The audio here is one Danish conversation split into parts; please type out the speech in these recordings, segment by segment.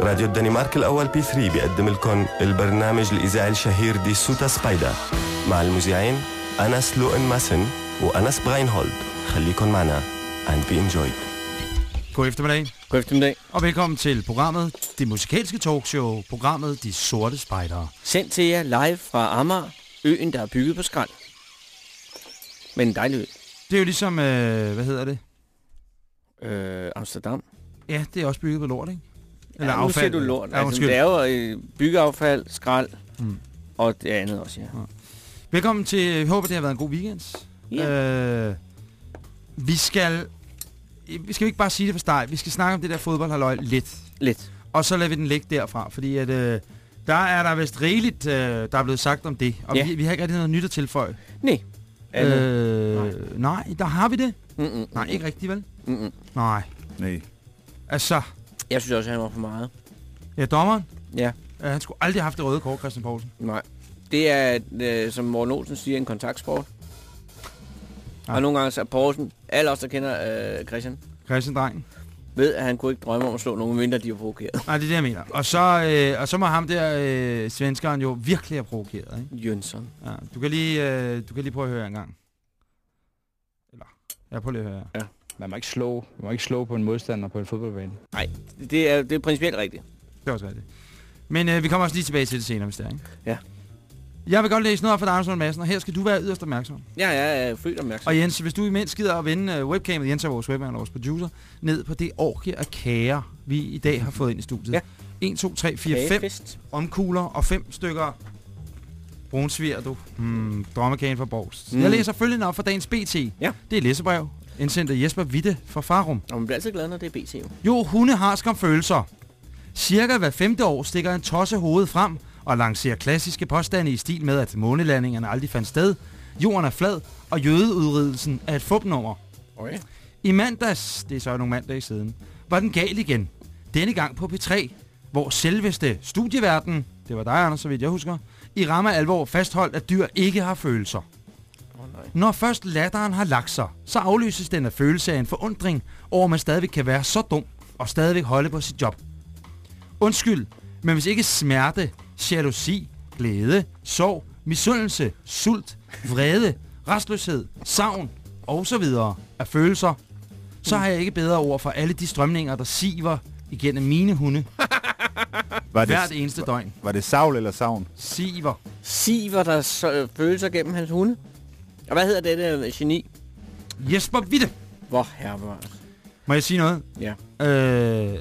راديو الدنمارك الأول بي 3 بيقدم لكم البرنامج الإذاعي الشهير دي سوتا سبايدا مع المذيعين أنس لوئن ماسن وأنس براينهولد خليكم معنا and be enjoyed. God eftermiddag, God eftermiddag. og velkommen til programmet Det Musikalske Talkshow, programmet De Sorte Spejdere. Sendt til jer live fra Amager, øen, der er bygget på skrald. Men en dejlig ø. Det er jo ligesom, øh, hvad hedder det? Øh, Amsterdam. Ja, det er også bygget på lort, ikke? Eller ja, nu affald. siger du lort. Ja, altså, det er jo øh, byggeaffald, skrald Mm. og det andet også, ja. Velkommen til, jeg håber, det har været en god weekend. Ja. Øh, vi skal, vi skal jo ikke bare sige det fra start, vi skal snakke om det der fodboldhalløj lidt. Lidt. Og så lader vi den ligge derfra, fordi at, øh, der er der vist rigeligt, øh, der er blevet sagt om det. Og Ja. vi, vi har ikke rigtig noget nyt at tilføje. Nej. Øh, nej, der har vi det. Mm-mm. Nej, ikke rigtigt, vel? Mm-mm. Nej. Nej. Altså, Jeg synes også, han var for meget. ja, dommeren, Ja. øh, han skulle aldrig have haft det røde kort, Christian Poulsen. Nej. Det er, øh, som Morten Olsen siger, en kontaktsport. Ja. Og nogle gange så er Poulsen, alle os, der kender øh, Christian, Christian Drengen. ved, at han kunne ikke drømme om at slå nogen, mindre de var provokeret. Nej, det er det, jeg mener. Og så, øh, og så må ham der, øh, svenskeren, jo virkelig have provokeret, ikke? Jønsson. Ja, du, kan lige, øh, du kan lige prøve at høre en gang. Eller, jeg prøver lige at høre. Man må ikke slå, man må ikke slå på en modstander på en fodboldbane. Nej, det er, det er principielt rigtigt. Det er også rigtigt. Men øh, vi kommer også lige tilbage til det senere, hvis det er, ikke? Ja. Jeg vil godt læse noget op for dig, Anders Lund Madsen, og her skal du være yderst opmærksom. Ja, jeg er født opmærksom. Og Jens, hvis du imens gider at vende øh, webcamet, Jens er vores webman og vores producer, ned på det orgie af kager, vi i dag har fået ind i studiet. Ja. 1, 2, 3, 4, 5 Kagefest. omkugler og 5 stykker brunsviger, du. Mm, drømmekagen fra Borgs. Mm. Jeg læser følgende op for dagens BT. Ja. Det er læsebrev, indsendt af Jesper Witte fra Farum. Og man bliver altid glad, når det er BT jo. Jo, hunde har skam følelser. Cirka hver femte år stikker en tosse hovedet frem og lancerer klassiske påstande i stil med, at månelandingerne aldrig fandt sted, jorden er flad, og jødeudridelsen er et fupnummer. Okay. I mandags, det er så nogle mandage siden, var den gal igen. Denne gang på P3, hvor selveste studieverden, det var dig, Anders, så vidt jeg husker, i ramme alvor fastholdt, at dyr ikke har følelser. Oh, nej. Når først latteren har lagt sig, så afløses den af følelse af en forundring over, at man stadigvæk kan være så dum og stadigvæk holde på sit job. Undskyld, men hvis ikke smerte, jalousi, glæde, sorg, misundelse, sult, vrede, restløshed, savn og så videre er følelser, så har jeg ikke bedre ord for alle de strømninger, der siver igennem mine hunde Var hvert eneste døgn. var det savl eller savn? Siver. Siver, der så, øh, følelser gennem hans hunde. Og hvad hedder dette øh, geni? Jesper Witte. Hvor herre Må jeg sige noget? Ja. Øh,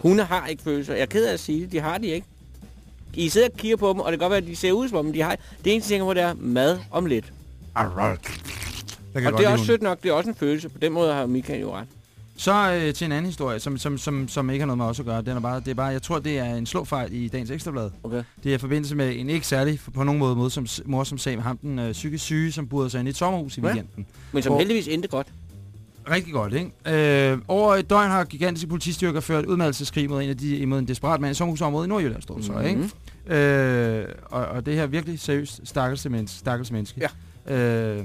Hunde har ikke følelser. Jeg er ked af at sige det. De har de ikke. I sidder og kigger på dem, og det kan godt være, at de ser ud som om, de har... Det eneste, jeg tænker på, det er mad om lidt. der kan Og godt det er også sødt nok. Det er også en følelse. På den måde har Michael jo ret. Så øh, til en anden historie, som, som, som, som ikke har noget med os at gøre. Den er bare, det er bare, jeg tror, det er en slåfejl i dagens ekstrablad. Okay. Det er i forbindelse med en ikke særlig på nogen måde mod som, morsom sag med ham, den øh, psykisk syge, som burede sig ind i et sommerhus i Ja. weekenden. Men som Hvor- heldigvis endte godt. Rigtig godt, ikke? Øh, over et døgn har gigantiske politistyrker ført udmeldelseskrig mod en, af de, imod en desperat mand i sommerhusområdet i Nordjylland, står der så, ikke? Mhm. Øh, og, og det her er virkelig seriøst stakkels menneske. Menneske. Ja. Øh,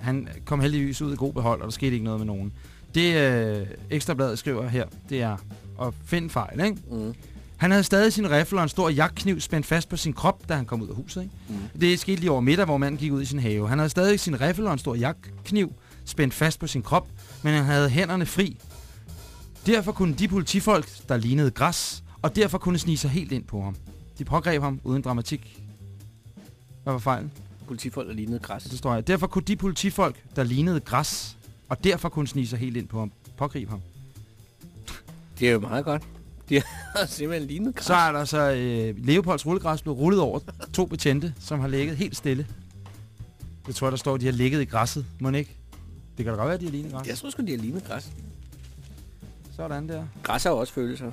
han kom heldigvis ud i god behold, og der skete ikke noget med nogen. Det øh, Ekstrabladet skriver her, det er at finde fejl, ikke? Mm. Han havde stadig sin riffel og en stor jagtkniv spændt fast på sin krop, da han kom ud af huset. Ikke? Mm. Det skete lige over middag, hvor manden gik ud i sin have. Han havde stadig sin riffel og en stor jagtkniv spændt fast på sin krop, men han havde hænderne fri. Derfor kunne de politifolk, der lignede græs, og derfor kunne snige sig helt ind på ham. De pågreb ham uden dramatik. Hvad var fejlen? Politifolk, der lignede græs. Det står her. Derfor kunne de politifolk, der lignede græs, og derfor kunne snige sig helt ind på ham, pågribe ham. Det er jo meget godt. De har simpelthen lignet græs. Så er der så øh, Leopolds rullegræs blevet rullet over to betjente, som har ligget helt stille. Det tror jeg, der står, at de har ligget i græsset. Må ikke? Det kan da godt være, at de ligget i græsset. Jeg tror sgu, de har lignet græs. Sådan der. Græs har jo også følelser.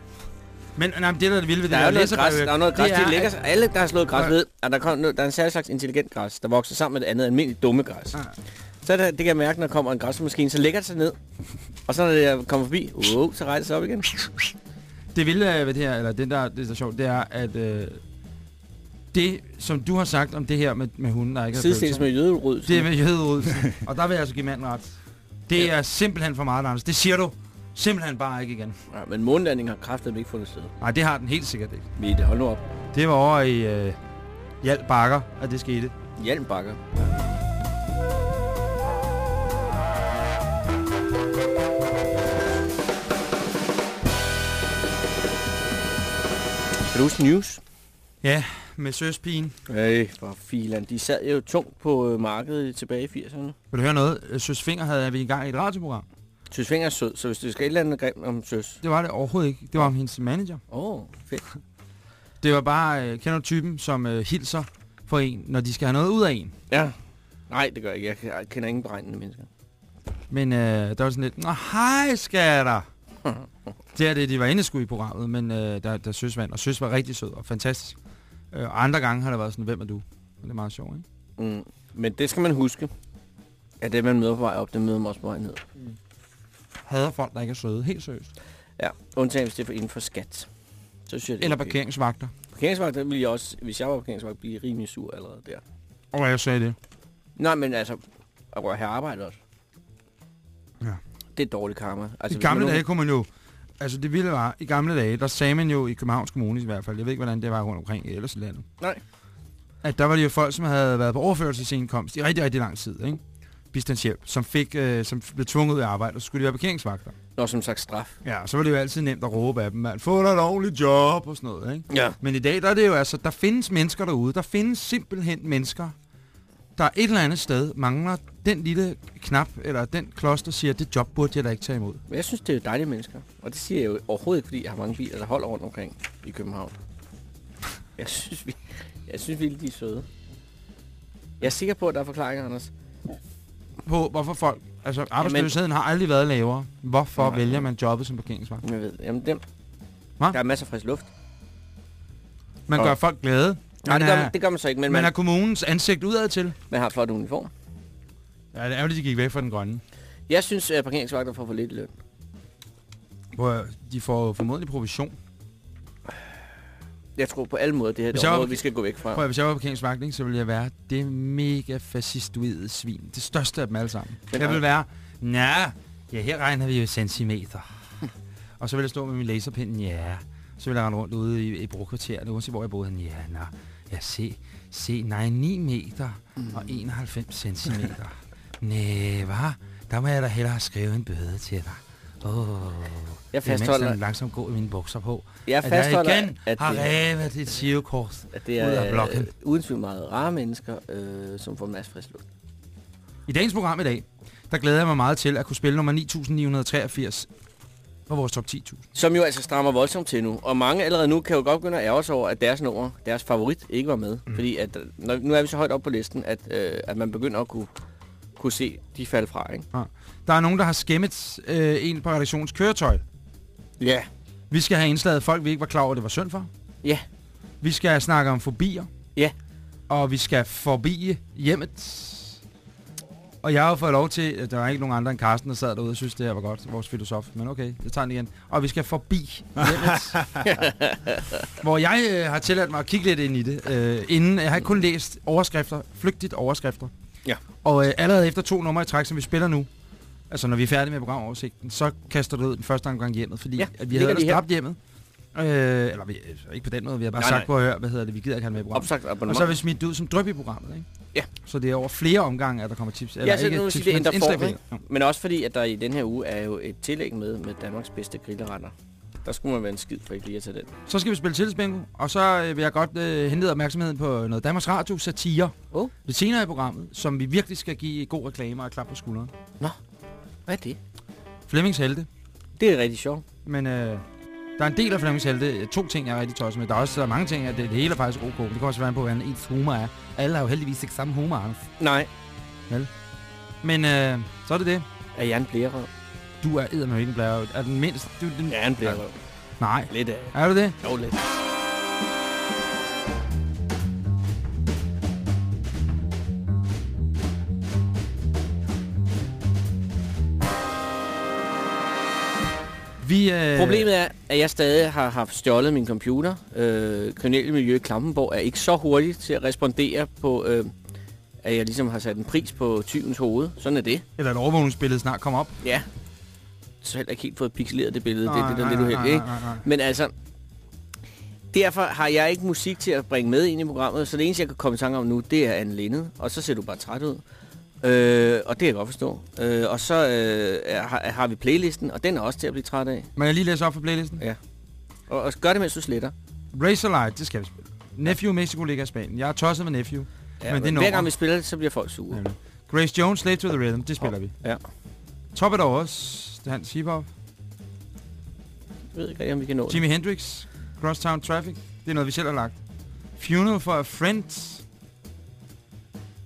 Men nej, men det, der er det vilde ved Der det er læserbrev, græs, der er noget græs, det de er, lægger at- sig. Alle, der har slået græs, Ja. ved, at der, kom, der er en særlig slags intelligent græs, der vokser sammen med det andet almindeligt dumme græs. Ah. Så er det, det kan jeg mærke, når der kommer en græsmaskine, så lægger det sig ned. Og så når det kommer forbi, uh, så rejser det sig op igen. Det vilde ved det her, eller den der, det er så sjovt, det er, at øh, det, som du har sagt om det her med, med hunden, der ikke har Sidestilles med jøderud. det er med jøderud. og der vil jeg altså give manden ret. Det Ja. er simpelthen for meget, Anders. Det siger du simpelthen bare ikke igen. Ja, men månelandingen har kraftet ikke fundet sted. Nej, det har den helt sikkert ikke. Mette, hold nu op. Det var over i øh, Hjalt Bakker, at det skete. Hjelm bakker. Kan du huske news? Ja, med søspigen. Hey, for filan. De sad jo tungt på øh, markedet tilbage i 80'erne. Vil du høre noget? Øh, Søs Finger havde vi i gang i et radioprogram. Søs Finger er sød, så hvis du skal et eller andet grimt om Søs. Det var det overhovedet ikke. Det var om hendes manager. Åh, oh, fedt. Det var bare, øh, kender du typen, som øh, hilser for en, når de skal have noget ud af en. Ja. Nej, det gør jeg ikke. Jeg jeg kender ingen beregnende mennesker. Men øh, der var sådan lidt, Nå, hej skatter. det er det, de var inde skulle i programmet, men øh, der, der Søs vandt, og Søs var rigtig sød og fantastisk. Øh, og andre gange har det været sådan, hvem er du? Og det er meget sjovt, ikke? Mm. Men det skal man huske. At det, man møder på vej op, det møder man også på vej ned. Hader folk, der ikke er søde. Helt seriøst. Ja, undtagen hvis det er for inden for skat. Så synes jeg, det er Eller parkeringsvagter. Parkeringsvagt, der ville jeg også, hvis jeg var parkeringsvagt, blive rimelig sur allerede der. Og jeg sagde det. Nej, men altså, at røre her arbejde også. Ja. Det er dårlig karma. Altså, I gamle dage kunne man jo... Altså det vilde var, i gamle dage, der sagde man jo i Københavns Kommune i hvert fald, jeg ved ikke, hvordan det var rundt omkring ellers i landet, Nej. at der var det jo folk, som havde været på overførselsindkomst i rigtig, rigtig lang tid, ikke? Bistandshjælp, som, fik, øh, som blev tvunget ud af arbejde, og så skulle de være parkeringsvagter. Nå, som sagt straf. Ja, så var det jo altid nemt at råbe af dem, man, få dig et ordentligt job og sådan noget, ikke? Ja. Men i dag, der er det jo altså, der findes mennesker derude, der findes simpelthen mennesker, der et eller andet sted mangler den lille knap, eller den klods, der siger, det job burde jeg da ikke tage imod. Men jeg synes, det er dejlige mennesker. Og det siger jeg jo overhovedet ikke, fordi jeg har mange biler, der holder rundt omkring i København. Jeg synes, vi, jeg synes virkelig, de er søde. Jeg er sikker på, at der er forklaringer, Anders. På hvorfor folk, altså arbejdsløsheden har aldrig været lavere. Hvorfor Nej. vælger man jobbet som parkeringsvagt? Jeg ved, jamen dem. Hva? Der er masser af frisk luft. Man Og- gør folk glade. Nej, det gør, man, det gør man så ikke, men man man, kommunens ansigt udad til. man har flot uniform. Ja, det er jo, de gik væk fra den grønne. Jeg synes, at parkeringsvagter får for lidt løn. Hvor de får formodentlig provision. Jeg tror på alle måder, det her er det jeg var- område, vi skal gå væk fra. Prøv at, hvis jeg var parkeringsvagt, så ville jeg være det mega fascistoide svin. Det største af dem alle sammen. Men jeg har- vil være, ja, ja, her regner vi jo centimeter. og så vil jeg stå med min laserpind, ja. Så vil jeg rende rundt ude i, i brokvarteret, uanset hvor jeg boede. Ja, nå, ja, se, se, nej, 9 meter og 91 centimeter. Næh, hvad? Der må jeg da hellere skrive en bøde til dig. Oh, Jeg det er fastholder, langsomt går i mine bukser på. jeg at jeg fastholder igen at, har det, revet et sivekors. at det ud af er blokken. øh, uden tvivl meget rare mennesker, øh, som får en masse frisk luft. I dagens program i dag, der glæder jeg mig meget til at kunne spille nummer 9983 på vores top 10.000. Som jo altså strammer voldsomt til nu. Og mange allerede nu kan jo godt begynde at ærge sig over, at deres nummer, deres favorit, ikke var med. Mm. Fordi at, når, nu er vi så højt op på listen, at, øh, at man begynder at kunne, kunne se, de falde fra, ikke? Der er nogen, der har skæmmet øh, en på redaktionskøretøj. Ja. Vi skal have indslaget folk, vi ikke var klar over, det var synd for. Ja. Vi skal snakke om fobier. Ja. Og vi skal forbi hjemmet. Og jeg har jo fået lov til, at der var ikke nogen andre end Carsten, der sad derude og synes, det her var godt, vores filosof. Men okay, jeg tager den igen. Og vi skal forbi hjemmet. hvor jeg øh, har tilladt mig at kigge lidt ind i det. Øh, inden, jeg har kun læst overskrifter, flygtigt overskrifter. Ja. Og øh, allerede efter to numre i træk, som vi spiller nu, altså når vi er færdige med programoversigten, så kaster du ud den første omgang hjemmet, fordi Ja, at vi havde de ellers dræbt hjemmet. Øh, eller vi, øh, ikke på den måde, vi har bare Nej, sagt på at høre, hvad hedder det, vi gider ikke have med i programmet. Opsagt Og abonnement. så har vi smidt det ud som drøb i programmet, ikke? Ja. Så det er over flere omgange, at der kommer tips. Ja, så nu vil sige, det men ændrer form, ikke? det. Men også fordi, at der i den her uge er jo et tillæg med med Danmarks bedste grilleretter. Der skulle man være en skid for ikke lige at tage den. Så skal vi spille tillidsbingo, og så øh, vil jeg godt øh, hente opmærksomheden på noget Danmarks Radio satire. Oh. Lidt senere i programmet, som vi virkelig skal give god reklame og klap på skulderen. Hvad er det? Flemmings Helte. Det er rigtig sjovt. Men øh, der er en del af Flemmings Helte. To ting, jeg er rigtig tosset med. Der er også der er mange ting, at det, det hele er faktisk ok. Det kommer også være på, hvordan ens humor er. Alle har jo heldigvis ikke samme humor, Anders. Nej. Men øh, så er det det. Er jeg en blærerøv? Du er eddermame ikke en blære. Er den mindst? Du, den... Jeg er en blærerøv. Nej. Lidt af. Er du det? Jo, lidt. Vi, øh, Problemet er, at jeg stadig har haft stjålet min computer. Øh, kriminelle miljø i Klampenborg er ikke så hurtigt til at respondere på, øh, at jeg ligesom har sat en pris på tyvens hoved. Sådan er det. Eller et overvågningsbillede snart kommer op. Ja. Så heller ikke helt fået pixeleret det billede. det, Nej, det, det er nej, lidt uheldigt, ikke? nej, nej, nej. Men altså, derfor har jeg ikke musik til at bringe med ind i programmet, så det eneste, jeg kan komme i tanke om nu, det er Anne Lindet, og så ser du bare træt ud. Øh, og det kan jeg godt forstå. Øh, og så øh, har, har vi playlisten, og den er også til at blive træt af. Må jeg lige læse op for playlisten? Ja. Og, og gør det, mens du sletter. Razorlight, det skal vi spille. Nephew, Mexico ligger i Spanien. Jeg er tosset med Nephew. Ja, Men det er hver gang vi spiller det, så bliver folk sure. Nemlig. Grace Jones, Slave to the Rhythm, det spiller vi. Ja. Top it Overs, det er hans hiphop. Jeg ved ikke om vi kan nå det. Jimi Hendrix, Crosstown Traffic, det er noget, vi selv har lagt. Funeral for a Friend,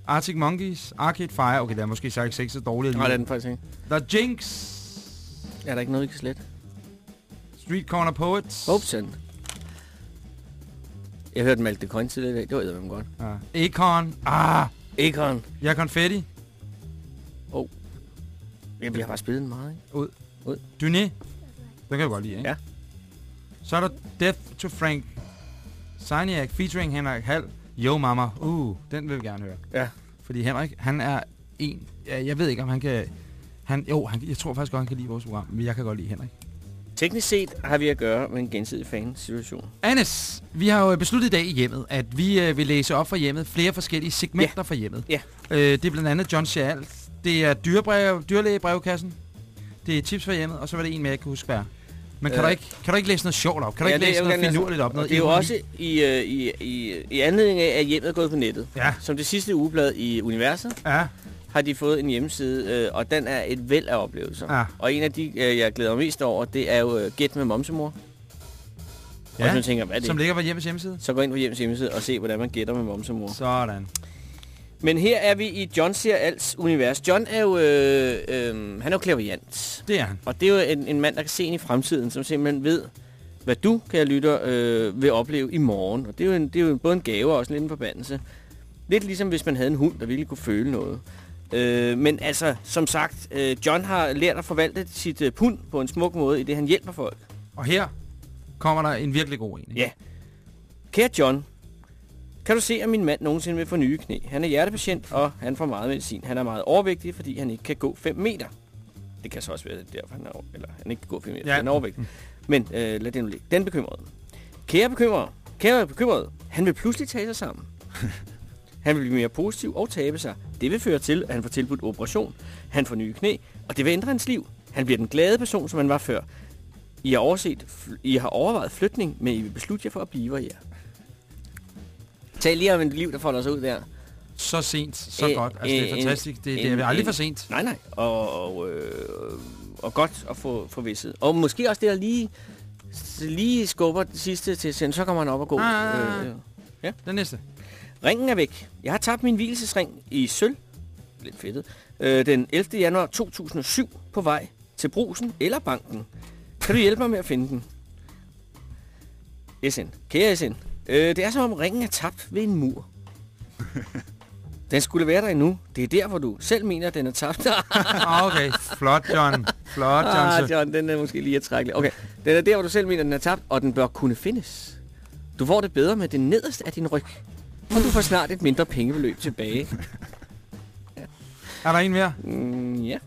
Arctic Monkeys, Arcade Fire, okay, det er måske sagt ikke så dårligt. Nej, det er den faktisk ikke. The Jinx, Er der ikke noget, vi kan slette? Street Corner Poets, Hopeson. Jeg hørte Malte Coin til det i dag. Det var eddermame godt. ja. Akon, ah, Akon. jeg er konfetti, Ja, vi har bare spillet den meget, ikke? Duné, den kan jeg godt lide, ikke? Ja. Så er der Death to Frank, Signiac featuring Henrik Hall, Yo Mama, uh, den vil vi gerne høre. Ja. Fordi Henrik, han er en, ja, jeg ved ikke om han kan, han, jo, han, jeg tror faktisk godt, han kan lide vores program, men jeg kan godt lide Henrik. Teknisk set har vi at gøre med en gensidig fan-situation. Annes, vi har jo besluttet i dag i hjemmet, at vi øh, vil læse op fra hjemmet flere forskellige segmenter ja. fra hjemmet. Ja. Øh, det er blandt andet John Schalt, det er dyrlægebrevkassen, det er tips fra hjemmet, og så var det en mere, jeg kan huske hvad. Men kan, Øh. du ikke, kan du ikke læse noget sjovt op? Kan du Ja, ikke læse noget læse- finurligt op? Og Noget det er jo også i, øh, i, i, i anledning af, at hjemmet er gået på nettet. Ja, Som det sidste ugeblad i Universet ja, har de fået en hjemmeside, øh, og den er et væld af oplevelser. Ja. Og en af de, øh, jeg glæder mig mest over, det er jo øh, Gæt med momsemor. Ja. Og så tænker hvad er det? som ligger på hjemmets hjemmeside. Så gå ind på hjemmets hjemmeside og se, hvordan man gætter med momsemor. Sådan. Men her er vi i John siger alts univers. John er jo, øh, øh, han er jo klaverjant. Det er han. Og det er jo en, en mand, der kan se ind i fremtiden, som simpelthen ved, hvad du, kære lytter, øh, vil opleve i morgen. Og det er jo, en, det er jo både en gave og også lidt en forbandelse. Lidt ligesom hvis man havde en hund, der virkelig kunne føle noget. Øh, men altså, som sagt, øh, John har lært at forvalte sit øh, pund på en smuk måde, i det han hjælper folk. Og her kommer der en virkelig god en. ikke? Ja. Kære John, kan du se, at min mand nogensinde vil få nye knæ? Han er hjertepatient, og han får meget medicin. Han er meget overvægtig, fordi han ikke kan gå 5 meter. Det kan så også være derfor, han er, eller han ikke kan gå 5 meter, Ja. han er overvægtig. Men øh, lad det nu ligge. Den bekymrede. Kære bekymrede, kære bekymrede, han vil pludselig tage sig sammen. Han vil blive mere positiv og tabe sig. Det vil føre til, at han får tilbudt operation. Han får nye knæ, og det vil ændre hans liv. Han bliver den glade person, som han var før. I har, overset, I har overvejet flytning, men I vil beslutte jer for at blive her. Tal lige om et liv, der folder sig ud der. Så sent, så Øh, godt. Altså, det er øh, fantastisk. Det, det en- er aldrig en- for sent. Nej, nej. Og, og, øh, og godt at få, få vidset. Og måske også det, der lige, lige skubber det sidste til, sen, så kommer han op og gå. Ah. Øh, Den næste. Ringen er væk. Jeg har tabt min hvilesesring i sølv. Lidt fedtet. Øh, den 11. januar 2007 på vej til brusen eller banken. Kan du hjælpe mig med at finde den? SN. Kære SN. Øh, det er som om ringen er tabt ved en mur. Den skulle være der endnu. Det er der, hvor du selv mener, at den er tabt. Ah, okay. Flot, John. Flot, John. ah, John, den er måske lige at trække. Okay, den er der, hvor du selv mener, at den er tabt, og den bør kunne findes. Du får det bedre med det nederste af din ryg. Og du får snart et mindre pengebeløb tilbage. Er der en mere? Mm, ja.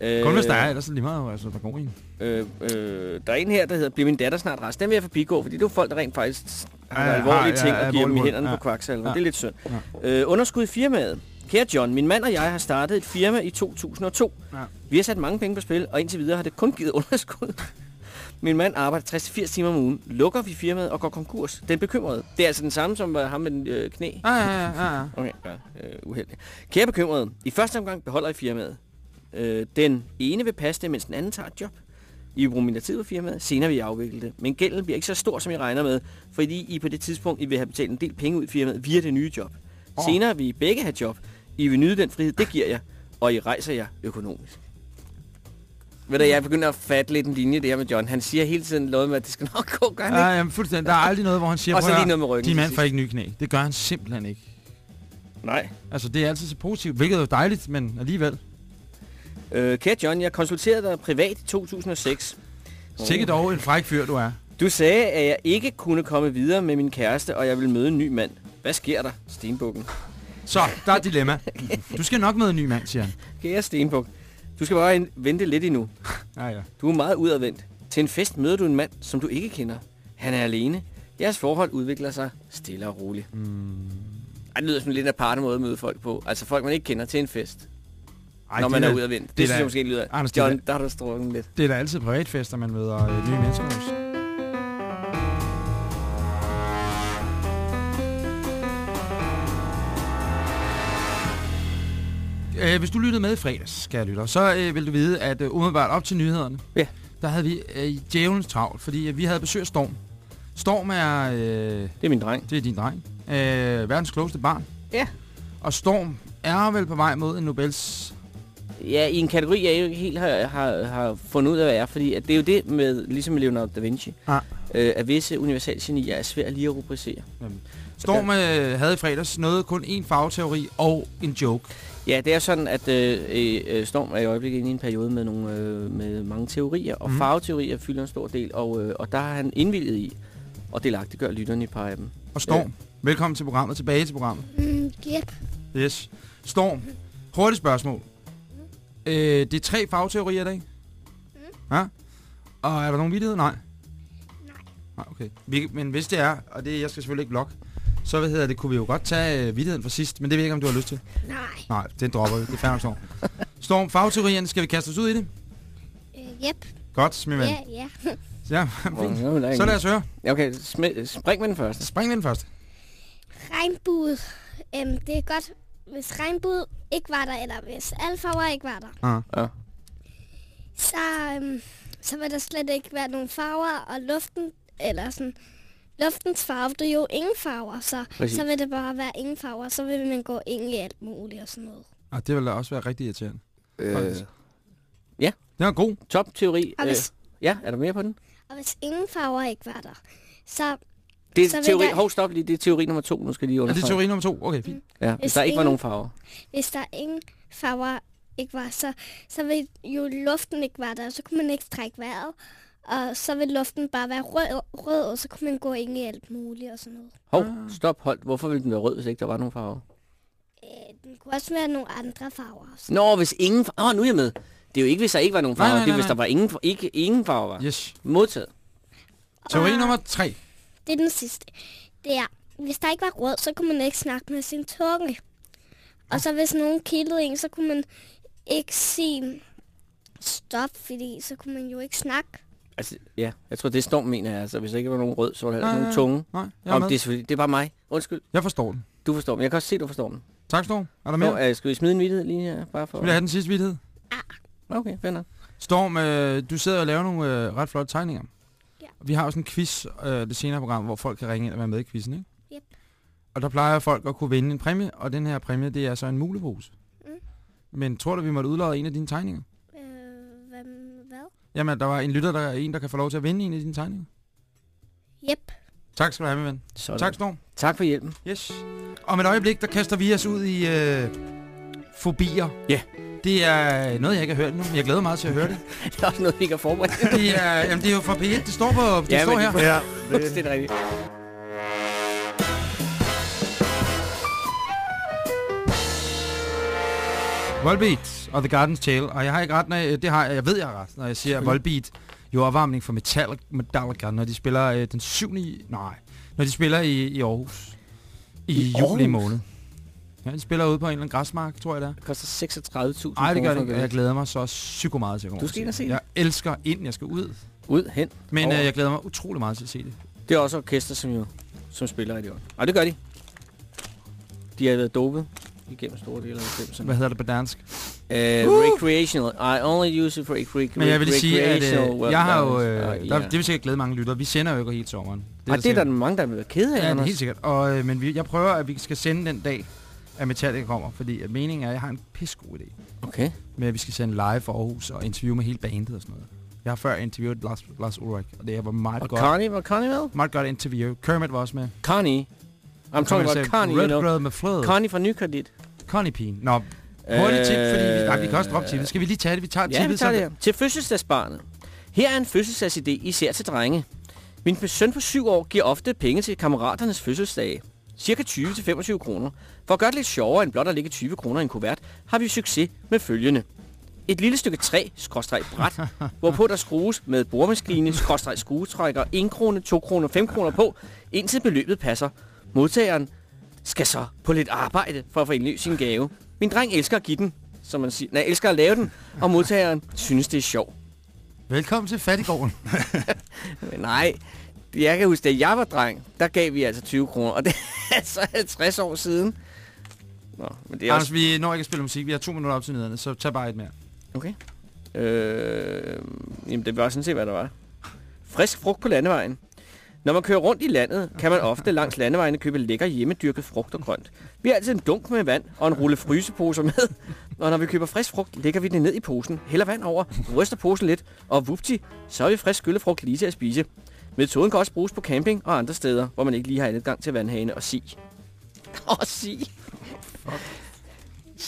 Øh, Kun hvis der er, ellers er lige meget, altså, der er god en. Øh, øh, der er en her, der hedder, bliver min datter snart rest. Den vil jeg forbigå, fordi det er jo folk, der rent faktisk Ja, ja, ja, alvorlige har- ting ja, og giver dem i hænderne ja. på kvaksalven. Ja. Det er lidt synd. Øh, underskud i firmaet. Kære John, min mand og jeg har startet et firma i 2002. Ja. Vi har sat mange penge på spil, og indtil videre har det kun givet underskud. Min mand arbejder 60-80 timer om ugen. Lukker vi firmaet og går konkurs. Den bekymrede. Det er altså den samme som var ham med den øh, knæ. Ja, ja, ja, ja, ja. Okay, ja, øh, uheldigt. Kære bekymrede, i første omgang beholder I firmaet. Øh, den ene vil passe det, mens den anden tager et job. I vil bruge mindre tid på firmaet, senere vil I afvikle det. Men gælden bliver ikke så stor, som I regner med, fordi I på det tidspunkt I vil have betalt en del penge ud i firmaet via det nye job. Åh. Senere vil I begge have job. I vil nyde den frihed, det giver jer, og I rejser jer økonomisk. Ved du, jeg begynder at fatte lidt en linje der med John. Han siger hele tiden noget med, at det skal nok gå, gør han Ja, jamen, fuldstændig. Der er aldrig noget, hvor han siger, Og så "Prøv at lige noget med ryggen Din til mand sidst." får ikke nye knæ. Det gør han simpelthen ikke. Nej. Altså, det er altid så positivt, hvilket er jo dejligt, men alligevel. Øh, kære John, jeg konsulterede dig privat i 2006. Sikkert dog en fræk fyr, du er. Du sagde, at jeg ikke kunne komme videre med min kæreste, og jeg vil møde en ny mand. Hvad sker der, Stenbukken? Så, der er et dilemma. Du skal nok møde en ny mand, siger han. Kære Stenbuk, du skal bare vente lidt endnu. Ja, ja. Du er meget udadvendt. Til en fest møder du en mand, som du ikke kender. Han er alene. Jeres forhold udvikler sig stille og roligt. Mm. Ej, det lyder som en lidt aparte måde at møde folk på. Altså folk, man ikke kender til en fest, Ej, når det man er da- udadvendt. Det, det er synes da- jeg måske lyder. Anders, det er John, da- der har du strukket lidt. Det er da altid privatfester, man møder øh, nye mennesker hos. Øh, hvis du lyttede med i fredags, skal jeg lytte, så øh, vil du vide, at øh, umiddelbart op til nyhederne, Ja. der havde vi øh, djævelens travlt, fordi øh, vi havde besøg af Storm. Storm er, øh, Det er min dreng. det er din dreng, øh, verdens klogeste barn. Ja. Og Storm er vel på vej mod en Nobels... Ja, i en kategori, jeg ikke helt har, har, har fundet ud af, hvad er. Fordi at det er jo det med, ligesom med Leonardo da Vinci, Ah. øh, at visse universalgenier er svært lige at rubricere. Storm øh, havde i fredags noget kun én farveteori og en joke. Ja, det er sådan, at øh, øh, Storm er i øjeblikket inde i en periode med, nogle, øh, med mange teorier, og mm. farveteorier fylder en stor del, og, øh, og der har han indvilget i og delagtiggør lytterne i et par af dem. Og Storm, velkommen til programmet, tilbage til programmet. Mm, yep. Yes. Storm, hurtigt spørgsmål. Øh, det er tre farveteorier i dag? Ja? Og er der nogen vidighed? Nej. Nej. Nej, okay. Vi, men hvis det er, og det jeg skal selvfølgelig ikke logge, så hvad hedder det, kunne vi jo godt tage øh, vidigheden fra sidst, men det ved jeg ikke, om du har lyst til. Nej. Nej, den dropper vi. Det er nok, Storm. Storm, farveteorierne, skal vi kaste os ud i det? Øh, yep. Godt, ven. Ja, ja. Ja, fint. Så lad os høre. Ja, Okay, spring med den første. Spring med den første. Regnbuet. Øhm, det er godt, hvis regnbuet ikke var der, eller hvis alle farver ikke var der, Ah. Ja. så, øhm, så vil der slet ikke være nogen farver, og luften, eller sådan, luftens farve, det er jo ingen farver, så, Præcis. så vil det bare være ingen farver, så vil man gå ind i alt muligt og sådan noget. Og det vil da også være rigtig irriterende. Øh, Den er god. top-teori. Og Øh, hvis, ja, er der mere på den? og hvis ingen farver ikke var der, så Det Så er vil teori... jeg- Hov, stop lige. Det er teori nummer to. Nu skal lige Er det understrege. teori nummer to? Okay, fint. Ja, hvis Hvis der ikke var ingen- nogen farver. hvis der ingen farver ikke var, så, så vil jo luften ikke være der, så kunne man ikke trække vejret. Og så vil luften bare være rød, rød og så kunne man gå ind i alt muligt og sådan noget. Hov, Ah. stop, hold. Hvorfor ville den være rød, hvis ikke der var nogen farver? Øh, den kunne også være nogle andre farver. Så. Nå, hvis ingen... Åh, oh, nu er jeg med. Det er jo ikke, hvis der ikke var nogen Nej, farver. nej, Det er, nej, hvis der var ingen, ikke, ingen farver. var. Yes. Modtaget. Teori nummer tre. Det er den sidste. Det er, hvis der ikke var rød, så kunne man ikke snakke med sin tunge. Og så hvis nogen kildede en, så kunne man ikke sige stop, fordi så kunne man jo ikke snakke. Altså, ja. Jeg tror, det Storm mener er, altså, hvis der ikke var nogen rød, så var der heller ikke nogen tunge. Nej, jeg Om det, er selvfølgelig- det er bare mig. Undskyld. Jeg forstår den. Du forstår mig. Jeg kan også se, du forstår den. Tak, Storm. Er der Nå, mere? øh, skal vi smide en vittighed lige her? Bare for... Vil jeg have den sidste vidtighed? Okay, fair nok. Storm, øh, du sidder og laver nogle øh, ret flotte tegninger. Vi har jo sådan en quiz, øh, det senere program, hvor folk kan ringe ind og være med i quizzen, ikke? Yep. Og der plejer folk at kunne vinde en præmie, og den her præmie, det er så en mulepose. Mm. Men tror du, vi måtte udlade en af dine tegninger? Øh, hvad? hvad? Jamen, der var en lytter, der er en, der kan få lov til at vinde en af dine tegninger. Yep. Tak skal du have, min ven. Sådan. Tak, Storm. tak for hjælpen. Yes. Om et øjeblik, der kaster vi os ud i øh, fobier. Ja. Det er noget, jeg ikke har hørt men jeg glæder mig meget til at høre det. Det er også noget, vi ikke har forberedt. Det er, jamen, det er jo fra P1, det står, på, det Ja, står her. det- Ja, det er rigtigt. Volbeat og The Garden's Tale, og jeg har ikke ret, når jeg, det har jeg, jeg ved, jeg har ret, når jeg siger, at Volbeat jo opvarmning for Metallica, Metallica, når de spiller øh, den 7. I, nej, når de spiller i, i Aarhus i, I juli Aarhus? måned. Ja, de spiller ude på en eller anden græsmark, tror jeg det er. Det koster 36.000 Nej, det gør det ikke. Jeg glæder mig så psyko meget til at komme Du skal ind og se Jeg elsker ind, jeg skal ud. Ud, hen. Men Over. øh, jeg glæder mig utrolig meget til at se det. Det er også orkester, som jo som spiller rigtig godt. Og det gør de. De har været dopet igennem store dele af 90'erne. Hvad hedder det på dansk? Uh, recreational. I only use it for rec- Men jeg vil sige, at recreational øh, jeg har jo... workouts. Øh, Og, der, det vil sikkert glæde mange lyttere. Vi sender jo ikke hele sommeren. Og det er der mange, der vil være ked af, Ja, det er helt sikkert. Og, øh, men vi, jeg prøver, at vi skal sende den dag, at Metallica kommer. Fordi at meningen er, at jeg har en pissegod idé. Okay. Med at vi skal sende live for Aarhus og interview med hele bandet og sådan noget. Jeg har før interviewet Lars, Lars Ulrik, og det var meget Og godt. Connie, var Connie med? Meget godt interview. Kermit var også med. Connie. I'm talking about Connie, you Red know. Blood med fløde. Connie fra Nykredit. Connie Pien. Nå, hurtigt tip, fordi vi, nej, vi kan også droppe tippet. Skal vi lige tage det? Vi tager Øh, Ja, vi tippet. tager så- det her. Til fødselsdagsbarnet. Her er en fødselsdagsidé især til drenge. Min søn på 7 år giver ofte penge til kammeraternes fødselsdage. Cirka 20-25 kroner. For at gøre det lidt sjovere end blot at lægge 20 kroner i en kuvert, har vi succes med følgende. Et lille stykke træ, skråstreg bræt, hvorpå der skrues med boremaskine, skråstreg skruetrækker, 1 krone, 2 kroner, 5 kroner på, indtil beløbet passer. Modtageren skal så på lidt arbejde for at få indløst sin gave. Min dreng elsker at give den, som man siger. Nej, elsker at lave den, og modtageren synes, det er sjovt. Velkommen til Fattigården. Nej, jeg kan huske, da jeg var dreng, der gav vi altså 20 kroner, og det er altså 50 år siden. Nå, men det er Anders, også... vi når ikke at spille musik. Vi har to minutter op til nyhederne, så tag bare et mere. Okay. Øh, jamen, det var sådan set, hvad der var. Frisk frugt på landevejen. Når man kører rundt i landet, kan man ofte langs landevejene købe lækker hjemmedyrket frugt og grønt. Vi har altid en dunk med vand og en rulle fryseposer med. Og når vi køber frisk frugt, lægger vi det ned i posen, hælder vand over, ryster posen lidt, og vupti, så er vi frisk skyllefrugt lige til at spise. Metoden kan også bruges på camping og andre steder, hvor man ikke lige har adgang til vandhane og sig. Og. Sig.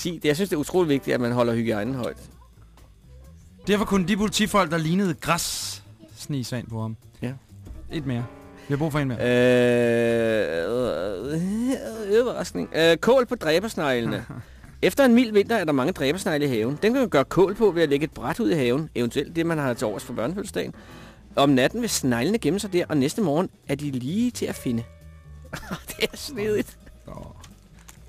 Det, jeg synes, det er utrolig vigtigt, at man holder hygiejnen højt. Derfor kunne de politifolk, der lignede græs, snige sig ind på ham. Ja. Et mere. Vi har brug for en mere. Øh, overraskning. Øh, kål på dræbersneglene. Efter en mild vinter er der mange dræbersnegle i haven. Den kan man gøre kål på ved at lægge et bræt ud i haven, eventuelt det, man har til overs for børnefødselsdagen. Om natten vil sneglene gemme sig der, og næste morgen er de lige til at finde. det er snedigt.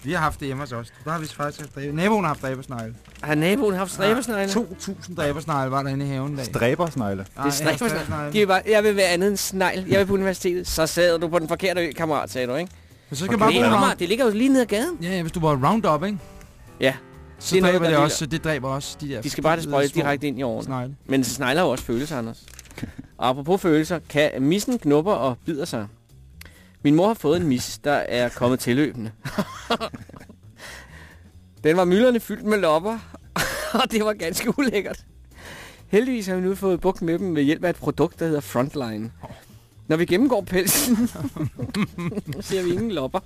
Vi har haft det hjemme hos os. Der har vi faktisk haft dræber. Naboen har haft dræbersnegle. Har naboen haft dræbersnegle? 2.000 dræbersnegle var der inde i haven en dag. Stræbersnegle. Det er ja, stræbersnegle. De bare, jeg vil være andet end snegl. Jeg vil på universitetet. Så sad du på den forkerte ø, kammerat, sagde du, ikke? Men så skal Okay. bare bruge round... det ligger jo lige ned ad gaden. Ja, ja, hvis du var Roundup, ikke? Ja. Så Det er noget, dræber der det også, det dræber også de der... De skal bare det sprøjtet små direkte ind i årene. Snegle. Men snegler har jo også følelser, Anders. Og apropos følelser, kan missen knupper og bider sig. Min mor har fået en mis, der er kommet tilløbende. Den var myldrende fyldt med lopper, og det var ganske ulækkert. Heldigvis har vi nu fået bukt med dem ved hjælp af et produkt, der hedder Frontline. Når vi gennemgår pelsen, ser vi ingen lopper.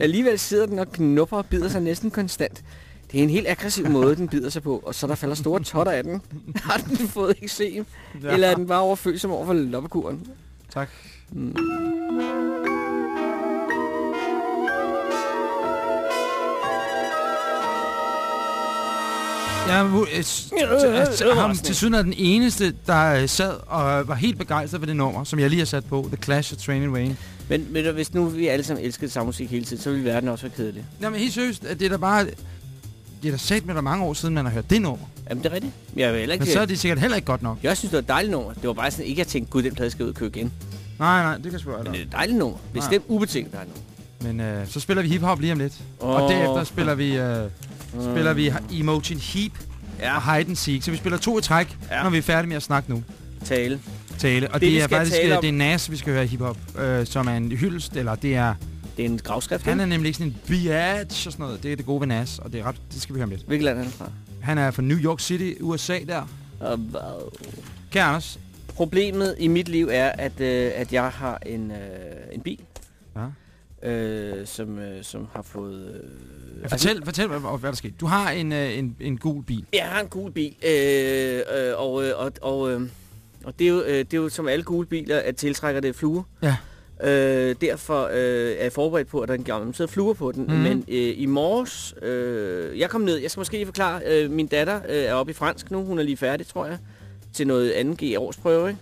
Alligevel sidder den og knupper og bider sig næsten konstant. Det er en helt aggressiv måde, den bider sig på, og så der falder store totter af den. Har den fået eksem? Ja. Eller er den bare overfølsom over for loppekuren? Tak. Ja, men, øh, ham til syden er den eneste, der øh, sad og var helt begejstret for det nummer, som jeg lige har sat på. The Clash of Train Wayne. Men, men hvis nu vi alle sammen elskede samme musik hele tiden, så ville verden også være kedelig. Jamen helt seriøst, at det er da bare... Det er da sat med der mange år siden, man har hørt det nummer. Jamen, det er rigtigt. Jeg vil heller ikke... Men så er det sikkert heller ikke godt nok. Jeg synes, det var et dejligt nummer. Det var bare sådan, ikke at tænke, gud, den plade skal ud og købe igen. Nej, nej, det kan spørge Men det er et dejligt nummer. Bestemt ubetinget dejligt nummer. Men øh, så spiller vi hiphop lige om lidt. Og Åh. derefter spiller vi, øh, spiller vi Emotion Heap Ja, og Hide and Seek. Så vi spiller to i træk, Ja. når vi er færdige med at snakke nu. tale. Tale. Og Det, det, er faktisk øh, det er Nas, vi skal høre hiphop, øh, som er en hyldest, eller det er... Det er en gravskrift, Han er nemlig ikke sådan en biatch og sådan noget. Det er det gode ved Nas, og det er ret, det skal vi høre om lidt. Hvilket land er han fra? Han er fra New York City, USA der. Og hvad? Kære Anders. Problemet i mit liv er, at, øh, at jeg har en, øh, en bil, Ja. øh, som, øh, som har fået... Øh, Ja, fortæl, fortæl hvad, hvad der skete. Du har en, øh, en, en gul bil. Jeg har en gul bil, øh, øh, og, øh, og, og, øh, og det, er jo, øh, det er jo som alle gule biler, at tiltrækker det fluer. Ja. Øh, derfor øh, er jeg forberedt på, at der engang sidder fluer på den. Mm. Men øh, i morges, øh, jeg kom ned, jeg skal måske lige forklare, øh, min datter øh, er oppe i fransk nu, hun er lige færdig, tror jeg, til noget 2G årsprøve, ikke?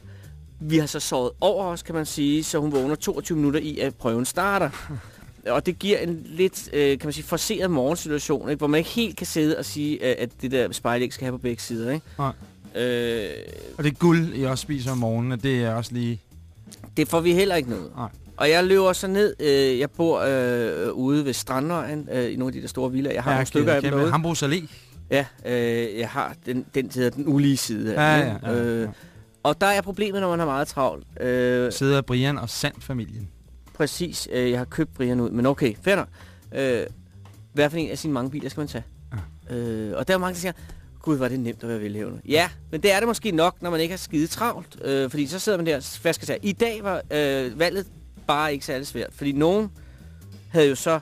Vi har så sovet over os, kan man sige, så hun vågner 22 minutter i, at prøven starter. Og det giver en lidt, øh, kan man sige, forceret morgensituation, ikke? hvor man ikke helt kan sidde og sige, at det der spejl ikke skal have på begge sider. Ikke? Nej. Øh, Og det guld, I også spiser om morgenen, det er også lige... det får vi heller ikke noget. Nej. Og jeg løber så ned, øh, jeg bor øh, ude ved Strandvejen, øh, i nogle af de der store villaer. Jeg har ja, nogle stykker af dem derude. Hambros Allé. Ja, øh, jeg har den, den der hedder den ulige side. Ja, ja, ja, ja. Øh, og der er problemet, når man har meget travlt. Øh, Sidder Brian og Sand-familien. præcis, øh, jeg har købt Brian ud, men okay, fair nok. Øh, hvad for en af sine mange biler skal man tage? Øh, og der er mange, der siger, gud, var det nemt at være velhævende. Ja, men det er det måske nok, når man ikke har skide travlt. Øh, fordi så sidder man der, skal jeg sige? I dag var øh, valget bare ikke særlig svært, fordi nogen havde jo så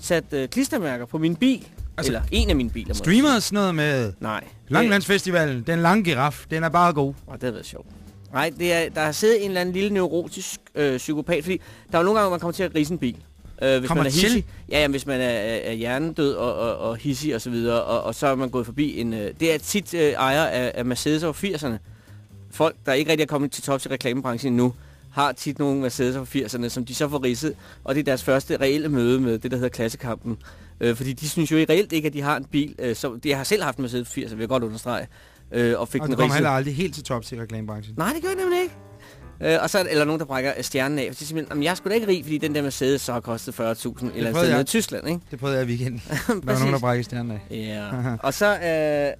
sat øh, klistermærker på min bil. Altså, eller en af mine biler. Streamer sådan noget med. Nej. Langlandsfestivalen. Den lange giraf, den er bare god. Oh, det havde været sjovt. Nej, det er, der har siddet en eller anden lille neurotisk øh, psykopat, fordi der er jo nogle gange, hvor man kommer til at rise en bil. Øh, hvis Kommer man er til? hissig. Ja, jamen, hvis man er, er, er hjernedød og, og, og hissig og så videre, og, og så er man gået forbi en... Øh, det er tit øh, ejer af, af Mercedes over 80'erne. Folk, der ikke rigtig er kommet til tops i reklamebranchen endnu, har tit nogle Mercedes over 80'erne, som de så får ridset, og det er deres første reelle møde med det, der hedder klassekampen. Øh, fordi de synes jo i reelt ikke, at de har en bil. Øh, så de har selv haft en Mercedes 80'er, vil jeg godt understrege. Øh, og fik Og den ridset. heller aldrig helt til tops i reklamebranchen. Nej, det gør jeg nemlig ikke. Øh, og så er der, eller nogen, der brækker stjernen af. For de er simpelthen, "Jamen, jeg skulle da ikke rig, fordi den der Mercedes så har kostet 40.000 et eller andet sted i. Tyskland, ikke? Det prøvede jeg i weekenden. Der var nogen, der brækkede stjernen af. Ja. og så... Øh,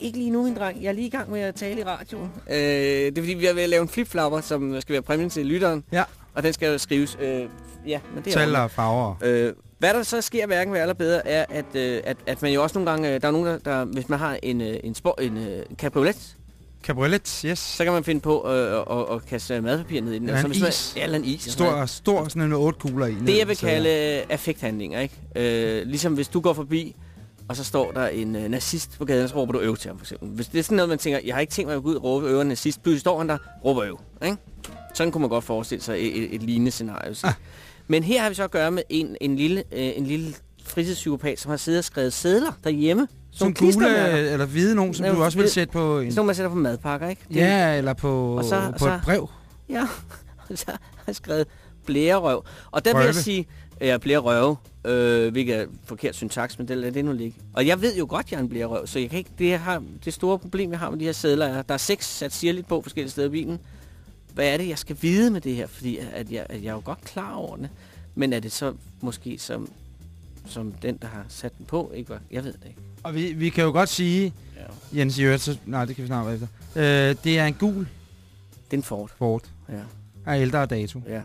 ikke lige nu, min dreng. Jeg er lige i gang med at tale i radioen. Øh, det er fordi, vi er ved at lave en flipflapper, som skal være præmien til lytteren. Ja. Og den skal jo skrives... Øh, ja, men det er Tal og farver. Øh, hvad der så sker hverken ved eller bedre, er, at, øh, at, at man jo også nogle gange... øh, Der er nogen, der, der hvis man har en, øh, en, spor, en, øh, cabriolet, Cabriolet, yes. så kan man finde på øh, at, at, at kaste madpapir ned i den. Eller så en man, is. Ja, eller en is. Stor, stor sådan en med otte kugler i. Det jeg vil Så- kalde øh, affekthandlinger, ikke? Øh, ligesom hvis du går forbi, og så står der en øh, nazist på gaden, så råber du øv til ham, for eksempel. Hvis det er sådan noget, man tænker, jeg har ikke tænkt mig at gå ud og råbe øv en nazist, pludselig står han der, råber øv, ikke? Sådan kunne man godt forestille sig et, et, et lignende scenarie. Ah. Men her har vi så at gøre med en, en lille, øh, en lille fritidspsykopat, som har siddet og skrevet sædler derhjemme. Som nogle gule eller hvide nogen, som Ja, du også vil sætte på en... Sådan nogle, man sætter på madpakker, ikke? Det- Ja, eller på, så- på så- et brev. Ja, og så har jeg skrevet blærerøv. Og der vil jeg Røve. sige, ja, blærerøv, øh, hvilket er forkert syntaks, men det lader det nu ligge. Og jeg ved jo godt, at jeg er en blærerøv, så jeg kan ikke, det, jeg har, det store problem, jeg har med de her sædler er, der er seks sat sirligt på forskellige steder i bilen. Hvad er det, jeg skal vide med det her? Fordi at jeg, at jeg er jo godt klar over det. Men er det så måske som, som den, der har sat den på? Ikke? Jeg ved det ikke. Og vi, vi kan jo godt sige, Ja. Jens i øvrigt, så, nej, det kan vi snart være efter. Øh, det er en gul Det er en Ford. Ford Ja. af ældre dato. ja.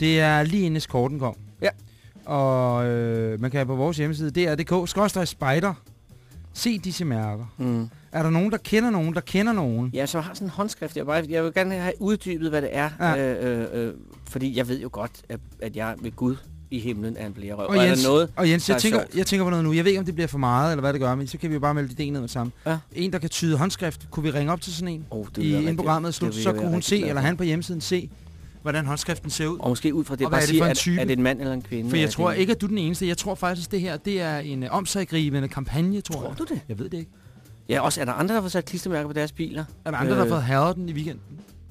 Det er lige inden eskorten kom. Ja. Og øh, man kan på vores hjemmeside, dr.dk, skråstrej spider, se disse mærker. Mm. Er der nogen, der kender nogen, der kender nogen? Ja, som har sådan en håndskrift. Jeg, bare, jeg vil gerne have uddybet, hvad det er. Ja. Øh, øh, øh, fordi jeg ved jo godt, at, at jeg ved Gud i himlen er en blærerøv. Og Og, og er Jens, der noget... og Jens jeg, er tænker, jeg tænker på noget nu. Jeg ved ikke, om det bliver for meget, eller hvad det gør, men så kan vi jo bare melde det med det samme. Ja. En, der kan tyde håndskrift, kunne vi ringe op til sådan en? Oh, I inden programmet slut, det så kunne hun se, eller han på hjemmesiden se, hvordan håndskriften ser ud. Og måske ud fra det, Og hvad bare er det for en at, type? er det en mand eller en kvinde? For jeg det tror ikke, at du er den eneste. Jeg tror faktisk, det her det er en uh, omsaggribende kampagne, tror, Tror jeg. du det? Jeg ved det ikke. Ja, også er der andre, der har fået sat klistermærker på deres biler? Er der andre, der har Øh, fået herret den i weekenden?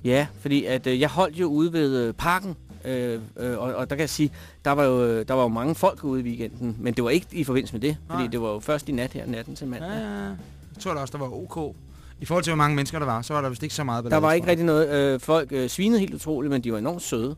Ja, fordi at, øh, jeg holdt jo ude ved øh, parken, øh, øh, og, og der kan jeg sige, der var, jo, der var jo mange folk ude i weekenden, men det var ikke i forbindelse med det, fordi Nej. det var jo først i nat her, natten til mandag. Ja, ja. Jeg tror da også, der var OK. I forhold til, hvor mange mennesker der var, så var der vist ikke så meget Der ballade, var tror ikke rigtig noget. Øh, folk øh, svinede helt utroligt, men de var enormt søde.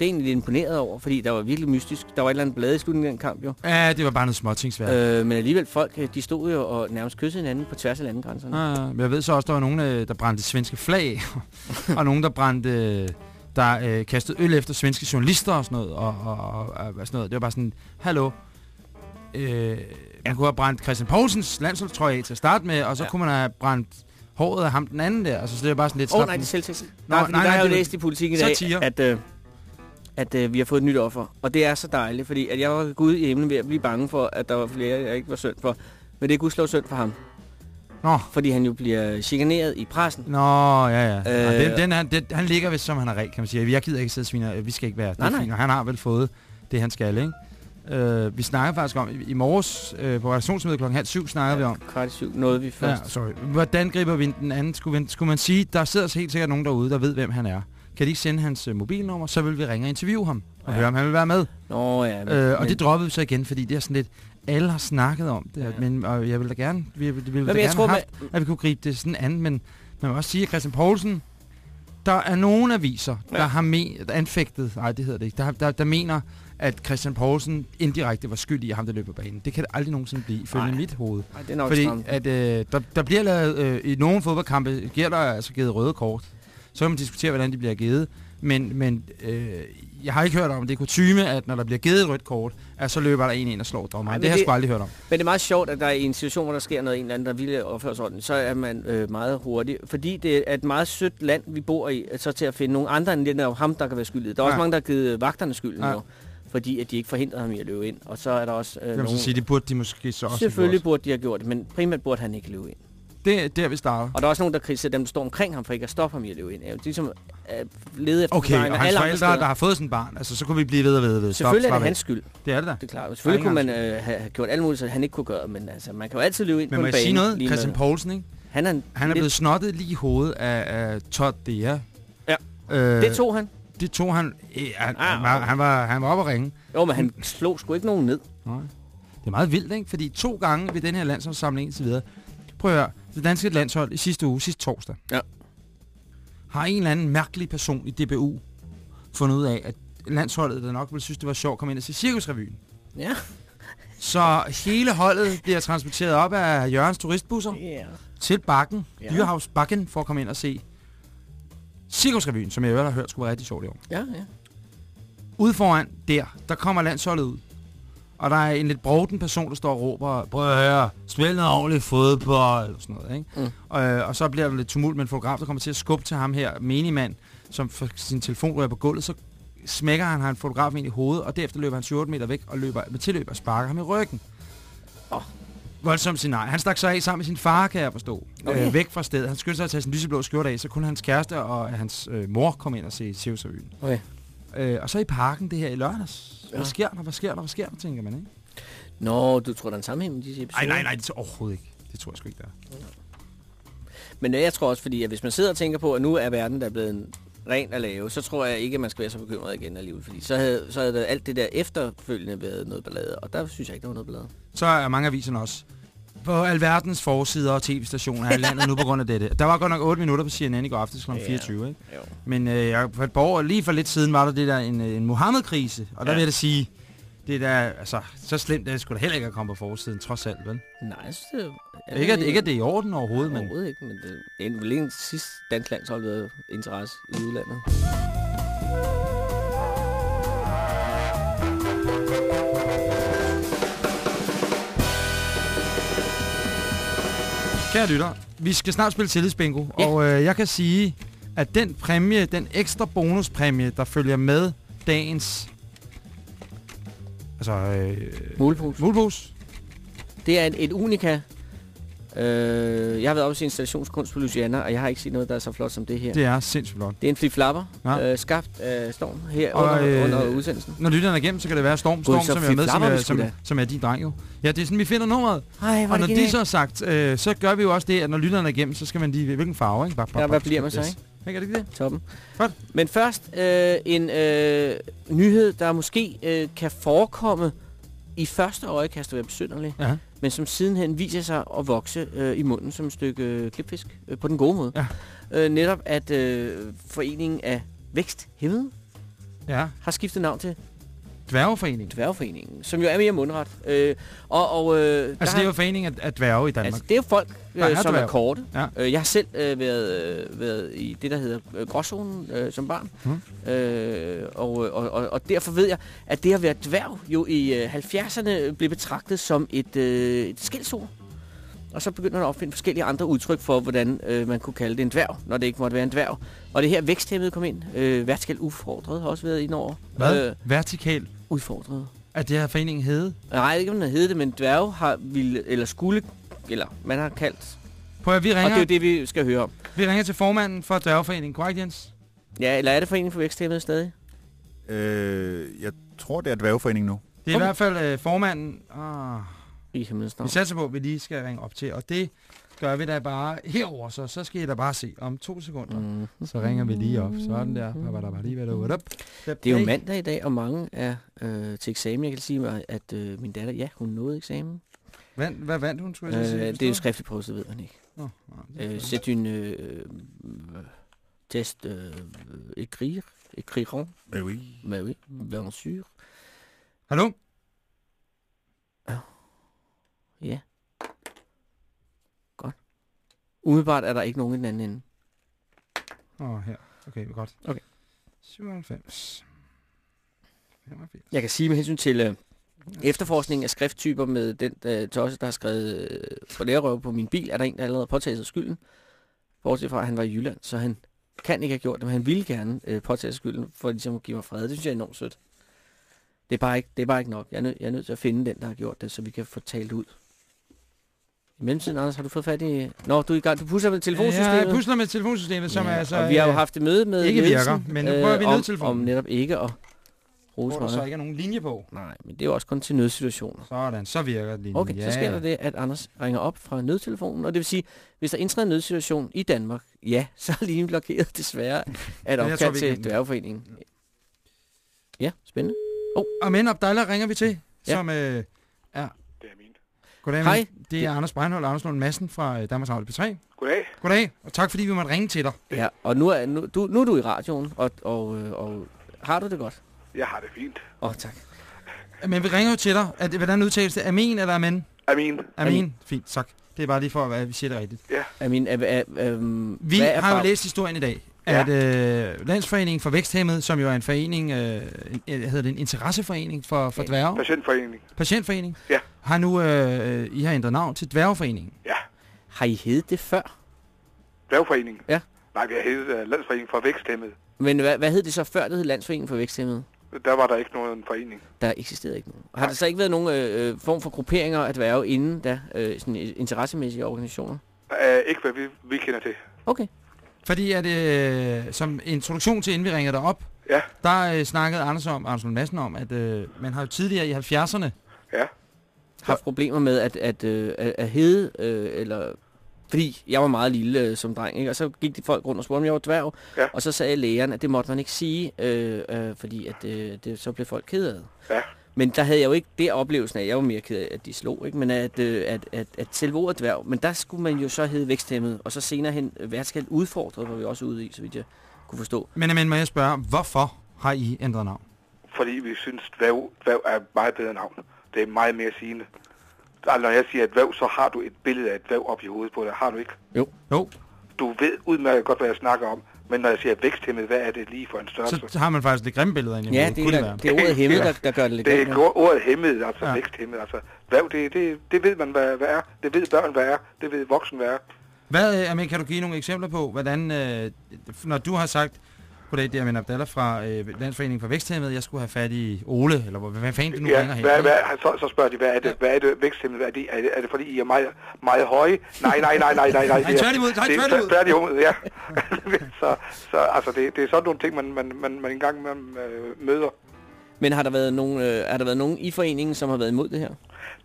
Det er egentlig lidt imponeret over, fordi der var virkelig mystisk. Der var et eller andet blade i slutningen af den kamp jo. Ja, det var bare noget småtingsværk. Øh, men alligevel, folk øh, de stod jo og nærmest kyssede hinanden på tværs af landegrænserne. Ja, men jeg ved så også, der var nogen, øh, der brændte svenske flag, og nogen, der brændte, der øh, kastede øl efter svenske journalister og sådan noget, og, og, og, og sådan noget. Det var bare sådan, hallo, øh, man kunne have brændt Christian Poulsens landsholdstrøje af til at starte med, og så Ja. kunne man have brændt håret af ham den anden der, altså så det var bare sådan lidt Åh oh, nej, det er selvtekst. Nå, Nej, fordi nej, der nej, har jeg jo læst i politikken i dag, at, øh, at øh, vi har fået et nyt offer. Og det er så dejligt, fordi at jeg var gud i himlen ved at blive bange for, at der var flere, jeg ikke var synd for. Men det er gudslov synd for ham. Nå. Fordi han jo bliver chikaneret i pressen. Nå, ja, ja. Øh, Øh, den, den, han, den, han ligger vist, som han har regel, kan man sige. Jeg gider ikke sidde og svine, vi skal ikke være. Det er Nej, nej. fint, han har vel fået det, han skal, ikke? Øh, vi snakker faktisk om, i, morges øh, på redaktionsmødet klokken halv syv, snakker vi om, Kvart syv nåede vi Ja, først. sorry. Hvordan griber vi den anden? Skulle, vi, skulle man sige, der sidder helt sikkert nogen derude, der ved, hvem han er. Kan de ikke sende hans uh, mobilnummer, så vil vi ringe og interviewe ham og Ja. ja. høre, om han vil være med. Nå ja, men, Øh, og men, det droppede vi så igen, fordi det er sådan lidt, alle har snakket om det, Ja. men og jeg vil da gerne, vi, vi, vi vil da men gerne tror, man, haft, at vi kunne gribe det sådan an, men man må også sige, at Christian Poulsen, der er nogle aviser, Ja. der har me- der anfægtet, nej det hedder det ikke, der, der, der mener, at Christian Poulsen indirekte var skyldig i ham, der løb på banen. Det kan det aldrig nogensinde blive, ifølge Nej. mit hoved. Ej, det er nok Fordi stramt. at, øh, der, der bliver lavet, øh, i nogle fodboldkampe, giver der altså givet røde kort. Så kan man diskutere, hvordan de bliver givet. Men, men øh, jeg har ikke hørt om, det er kutume, at når der bliver givet et rødt kort, at så løber der en ind og slår dommeren. Det har jeg sgu aldrig hørt om. Men det er meget sjovt, at der i en situation, hvor der sker noget, en eller anden, der vil opføre ordentligt, så er man øh, meget hurtig. Fordi det er et meget sødt land, vi bor i, så til at finde nogle andre end den der ham, der kan være skyldig. Der er også Ja. mange, der har givet vagterne skylden Ja. jo, fordi at de ikke forhindrede ham i at løbe ind. Og så er der også øh, man nogle... sige, det burde de måske så også Selvfølgelig burde de have gjort det, men primært burde han ikke løbe ind. Det er der, vi starter. Og der er også nogen, der kritiserer dem, der står omkring ham, for ikke at stoppe ham i at løbe ind. Det er ligesom at lede efter Okay, og hans forældre, der har fået sådan et barn, altså så kunne vi blive ved og ved og ved. Stop, Selvfølgelig er det hans skyld, Det er det da. det er klart. Selvfølgelig kunne man øh, have gjort alt muligt, så han ikke kunne gøre, men altså, man kan jo altid løbe ind Men på må en jeg bane. sige noget? Christian Poulsen, ikke? Han er, Han er lidt, blevet snottet lige i hovedet af, af Todd Dea. Ja. Øh, Det tog han. det tog han. Øh, han, Ah, han, var, han, var, han var oppe at ringe. Jo, men han slog sgu ikke nogen ned. Nej. Det er meget vildt, ikke? Fordi to gange ved den her landsholdssamling indtil videre. Prøv at høre. Det danske landshold i sidste uge, sidste torsdag, Ja. har en eller anden mærkelig person i DBU fundet ud af, at landsholdet, der nok ville synes, det var sjovt, kom ind og se Cirkusrevyen. Ja. Så hele holdet bliver transporteret op af Jørgens turistbusser Yeah. til Bakken, Ja. ja. Dyrehavs Bakken, for at komme ind og se Cirkusrevyen, som jeg i øvrigt har hørt skulle være rigtig sjovt i år. Ja, ja. Ude foran der, der kommer landsholdet ud. Og der er en lidt broden person, der står og råber, prøv at høre, spil noget ordentligt fodbold, eller sådan noget, ikke? Mm. Og, øh, og så bliver der lidt tumult med en fotograf, der kommer til at skubbe til ham her, menigmand, som får sin telefon rører på gulvet, så smækker han, han fotografen ind i hovedet, og derefter løber han 7 meter væk og løber med tilløb og sparker ham i ryggen. Åh. Voldsomt nej. Han stak sig af sammen med sin far, kan jeg forstå. Okay. Øh, væk fra stedet. Han skyndte sig at tage sin lyseblå skjorte af, så kunne hans kæreste og hans øh, mor komme ind og se Sivsrevyen. Okay. Øh, og så i parken det her i lørdags. Ja. Hvad sker der? Hvad sker der? Hvad sker der, tænker man, ikke? Nå, du tror, der er en sammenhæng med disse episoder? Nej, nej, nej, det tror jeg overhovedet ikke. Det tror jeg sgu ikke, der er. Men øh, jeg tror også, fordi at hvis man sidder og tænker på, at nu er verden der er blevet en ren at lave, så tror jeg ikke, at man skal være så bekymret igen alligevel. Fordi så havde, så havde der alt det der efterfølgende været noget ballade, og der synes jeg ikke, der var noget ballade. Så er mange aviser også på alverdens forsider og tv-stationer her i landet nu på grund af dette. Der var godt nok 8 minutter på CNN i går aftes kl. Ja. 24, ikke? Jo. Men øh, jeg, for et par år, lige for lidt siden, var der det der en, øh, en Mohammed-krise. Og der Ja. vil jeg da sige, det der, altså, så slemt er det sgu da heller ikke at komme på forsiden, trods alt, vel? Nej, jeg synes, det er... Ikke, at, ikke at det er i orden overhovedet, men Overhovedet ikke, men det, er vel ikke sidst dansk landshold været interesse i udlandet. Kære lytter, vi skal snart spille tillidsbingo, Ja. og øh, jeg kan sige, at den præmie, den ekstra bonuspræmie, der følger med dagens altså, øh, Mulepose. mulepose, Det er et, et unika. Øh, jeg har været oppe i installationskunst på Louisiana, og jeg har ikke set noget, der er så flot som det her. Det, det er sindssygt flot. det er en flip-flapper, Ja. øh, skabt af Storm her Og, under, øh, under udsendelsen. Når lytterne er igennem, så kan det være Storm, Storm så som er med, som sgu som, som er din dreng jo. Ja, det er sådan, vi finder nummeret. Ej, Og når de så er sagt, øh, så gør vi jo også det, at når lytterne er igennem, så skal man lige, hvilken farve, ikke? Bap, bap, Ja, hvad bliver man så, ikke? Ikke, er det ikke det? Toppen. Godt. Men først øh, en øh, nyhed, der måske øh, kan forekomme i første øjekast at være besynderlig, Ja. Men som sidenhen viser sig at vokse øh, i munden som et stykke øh, klipfisk øh, på den gode måde. Ja. Øh, netop at øh, foreningen af Væksthæmmede Ja. har skiftet navn til Dværgeforening. Dværgforeningen, som jo er mere mundret. Øh, og, og, øh, Altså, det er jo forening af, af dværge i Danmark. Altså, det er jo folk, øh, er som dværge. er korte. Ja. Øh, jeg har selv øh, været, øh, været i det, der hedder øh, gråzonen øh, som barn. Mhm. Øh, og, og, og, og derfor ved jeg, at det at være dværg jo i øh, 70'erne blev betragtet som et, øh, et skældsord. Og så begyndte man at opfinde forskellige andre udtryk for, hvordan øh, man kunne kalde det en dværg, når det ikke måtte være en dværg. Og det her væksthæmmede kom ind. Øh, vertikalt udfordret har også været ind over. Hvad? Øh, Vertikal. Udfordret. At det her foreningen hed. Nej, ikke om den hedder det, men dværge har ville, eller skulle, eller man har kaldt. Prøv at vi Og det ringer, er jo det, vi skal høre om. vi ringer til formanden for Dværgeforeningen. Korrekt, Jens? Ja, eller er det foreningen for væksthæmmede stadig? Øh, jeg tror, det er dværgeforeningen nu. Det er Okay. i hvert fald øh, formanden. Ah, I himlens vi navn. satser på, at vi lige skal ringe op til. Og det gør vi da bare herover, så, så skal I da bare se om to sekunder. Mm. Så ringer vi lige op. Sådan der. Hvad var der bare lige hvad der var op? Det er jo mandag i dag, og mange er øh, til eksamen. Jeg kan sige mig, at øh, min datter, ja, hun nåede eksamen. Vand, hvad vandt hun, skulle jeg Øh, sige? det er jo skriftlig prøve, så ved man ikke. Er Øh, godt. c'est une øh, test øh, écrire, écriront, Mais oui. mais oui, bien sûr. Hallo? Ja. Umiddelbart er der ikke nogen i den anden ende. Åh, oh, her. Okay, godt. Okay. 97. 85. Jeg kan sige med hensyn til øh, efterforskning af skrifttyper med den øh, tosse, der har skrevet øh, for lærerøv på min bil, er der en, der allerede har påtaget sig skylden. Bortset fra, at han var i Jylland, så han kan ikke have gjort det, men han ville gerne øh, påtage sig skylden for ligesom at give mig fred. Det synes jeg er enormt sødt. Det er bare ikke, det er bare ikke nok. Jeg er, nød, jeg er nødt til at finde den, der har gjort det, så vi kan få talt ud. I mellemtiden, Anders, har du fået fat i... Nå, du er i gang. Du pusser med telefonsystemet. Ja, jeg pusler med telefonsystemet, som Ja, er altså... og vi har jo øh, haft et møde med ikke virker, men nu prøver vi om, nødtelefonen. om netop ikke at rose Hvor der så ikke er nogen linje på. Nej, men det er jo også kun til nødsituationer. Sådan, så virker linjen. Okay, ja, så sker der det, at Anders ringer op fra nødtelefonen, og det vil sige, hvis der indtræder en nødsituation i Danmark, ja, så er linjen blokeret desværre tror, opkald vi til Dværgeforeningen. Ja, spændende. Og men Abdallah ringer vi til, Ja. som øh, er... Goddag, Hej. Det er Anders Breinholt og Anders Lund Madsen fra øh, Danmarks Radio P3. Goddag. Goddag, og tak fordi vi måtte ringe til dig. Ja, og nu er, nu, du, nu er du i radioen, og, og, øh, og har du det godt? Jeg har det fint. Åh, oh, tak. Men vi ringer jo til dig. Er det, hvordan udtales det? Amin eller Amen? Amin. Amin. Amin. Fint, tak. Det er bare lige for, at vi siger det rigtigt. Amin, er, er, er, Vi har jo læst historien i dag, Ja. at øh, Landsforeningen for Væksthæmmet, som jo er en forening, øh, en, øh, hedder det en interesseforening for, for Ja. dværge, Patientforening. patientforening, Ja. har nu, øh, I har ændret navn til Dværgeforeningen. Ja. Har I heddet det før? Dværgforening. Ja. Nej, vi har heddet uh, Landsforening for Væksthæmmet. Men hvad, hvad hed det så før, det hed Landsforeningen for Væksthæmmede? Der var der ikke nogen forening. Der eksisterede ikke nogen. Har Nej. der så ikke været nogen øh, øh, form for grupperinger at være inden da, øh, sådan øh, interessemæssige organisationer? Uh, ikke hvad vi, vi kender til. Okay. Fordi at, øh, som introduktion til, inden vi ringede dig op, Ja. der øh, snakkede Anders, om, Anders Lund Madsen om, at øh, man har jo tidligere i 70'erne, Ja. Haft problemer med at, at, øh, at, at hede, øh, eller... Fordi jeg var meget lille øh, som dreng, ikke? og så gik de folk rundt og spurgte, om jeg var dværg. Ja. Og så sagde lægeren, at det måtte man ikke sige, øh, øh, fordi at, øh, det, så blev folk ked af det. Ja. Men der havde jeg jo ikke det oplevelsen af, jeg var mere ked af, at de slog, ikke? men at, øh, at, at, at selve ordet dværg, men der skulle man jo så hedde væksthæmmet, og så senere hen øh, værtskalt udfordret, var vi også ude i, så vidt jeg kunne forstå. men, men må jeg spørge, hvorfor har I ændret navn? Fordi vi synes, dværg, dværg er et meget bedre navn. Det er meget mere sigende. Altså, når jeg siger et dværg, så har du et billede af et dværg op i hovedet på dig. Har du ikke? Jo, Du ved udmærket godt, hvad jeg snakker om. Men når jeg siger væksthæmmet, hvad er det lige for en størrelse? så har man faktisk lidt grimme billeder ind i Ja, det kunne er, det er ordet hæmmet, der, der gør det lidt Det er ordet hæmmet, altså Ja. væksthæmmet. Altså, dværg, det, det, det ved man, hvad, hvad er. Det ved børn, hvad er. Det ved voksen, hvad er. Hvad, øh, Amin, kan du give nogle eksempler på, hvordan, øh, når du har sagt, goddag, det er Amin Abdallah fra øh, Landsforeningen for Væksthæmmet, jeg skulle have fat i Ole, eller hvor- hvad fanden det nu Ja, ringer hen. hvad, hvad, så, så spørger de, hvad er det, hvad er det væksthæmmet? Er det, er, det, er det fordi, I er meget, meget høje? Nej, nej, nej, nej, nej. Nej, Nej, tværtimod, nej, det er tværtimod. tværtimod, ja. så, så altså, det, det er sådan nogle ting, man, man, man, man engang man, øh, møder. Men har der været nogen, øh, har der været nogen i foreningen, som har været imod det her?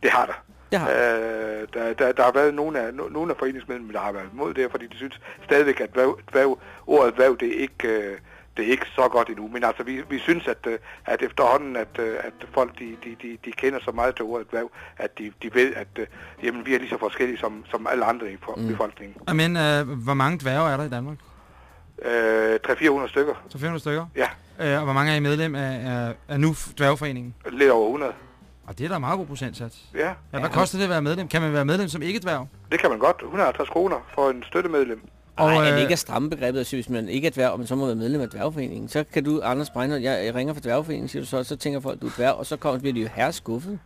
Det har der. Det har Øh, der, der, der har været nogle af, no, nogle af foreningsmedlemmerne, der har været imod det, fordi de synes stadigvæk, at dværg, dværg, ordet dværg, det er ikke... Øh, det er ikke så godt endnu, men altså vi, vi synes, at, øh, at efterhånden, at, øh, at folk de, de, de, de kender så meget til ordet dværg, at de, de ved, at øh, jamen, vi er lige så forskellige som, som alle andre i mm. befolkningen. Amin, øh, hvor mange dværge er der i Danmark? Øh, 300-400 stykker, Så 500 stykker? ja, Øh, og hvor mange er I medlem af, af, af nu Dværgeforeningen? lidt over 100. Og det er da en meget god procentsats. Ja, Ja, hvad koster det at være medlem? Kan man være medlem som ikke dværg? det kan man godt. 150 kroner for en støttemedlem. Og, Ej, er det øh, ikke at stramme begrebet at sige, hvis man ikke er dværg, men så må være medlem af dværgforeningen? Så kan du, Anders Breinholt, jeg, jeg ringer fra dværgforeningen, siger du så, så tænker folk, du er dværg, og så kommer, bliver de jo herre skuffet.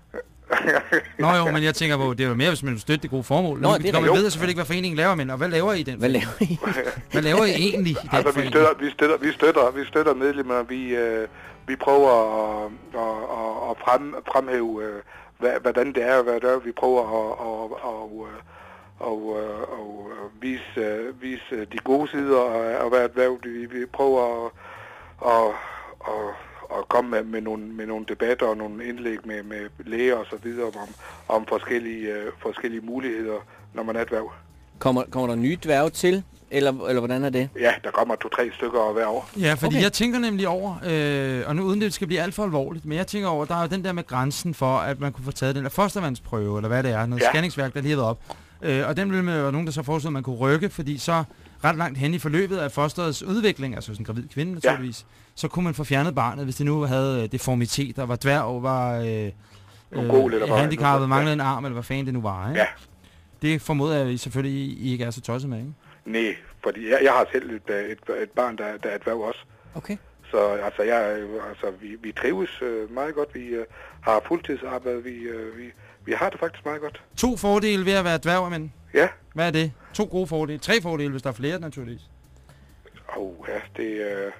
Nå jo, men jeg tænker på, det er jo mere, hvis man vil støtte det gode formål. Nå, Nå, det er man ved selvfølgelig ikke, hvad foreningen laver, men og hvad laver I den? Hvad laver I? Hvad laver I egentlig i den Altså, vi støtter, vi støtter, vi støtter, vi støtter medlemmer. Vi, øh, vi prøver at, at, at, at frem, fremhæve, øh, hvad, hvordan det er, hvad det er. Vi prøver at, at, at, at, og, øh, og øh, vise, øh, vise de gode sider af at være et erhverv. Vi, vi prøver at, at, at, at komme med, med, nogle, med nogle debatter og nogle indlæg med, med læger og så videre om, om forskellige, øh, forskellige muligheder, når man er et erhverv. Kommer, kommer der nye dværge til, eller, eller hvordan er det? Ja, der kommer to-tre stykker hver år. Ja, fordi Okay. jeg tænker nemlig over, øh, og nu uden det skal blive alt for alvorligt, men jeg tænker over, der er jo den der med grænsen for, at man kunne få taget den der fostervandsprøve, eller hvad det er, noget Ja. scanningsværk, der lige været op. Øh, og den ville man jo nogen, der så foreslog, at man kunne rykke, fordi så ret langt hen i forløbet af fosterets udvikling, altså sådan en gravid kvinde naturligvis, ja. så kunne man få fjernet barnet, hvis det nu havde øh, deformitet, der var dværg, var øh, eller hvad- handicappet, manglede en arm, eller hvad fanden det nu var. Ikke? Ja. Det formoder jeg, selvfølgelig I ikke er så tosset med, ikke? Nej, fordi jeg, jeg har selv et, øh, et, et barn, der, der er et dværg også. Okay. Så altså, jeg, altså vi, vi trives øh, meget godt. Vi øh, har fuldtidsarbejde. Vi, øh, vi, vi har det faktisk meget godt. To fordele ved at være dværg, men Ja. hvad er det? To gode fordele. Tre fordele, hvis der er flere, naturligvis. Oh, ja, det, øh,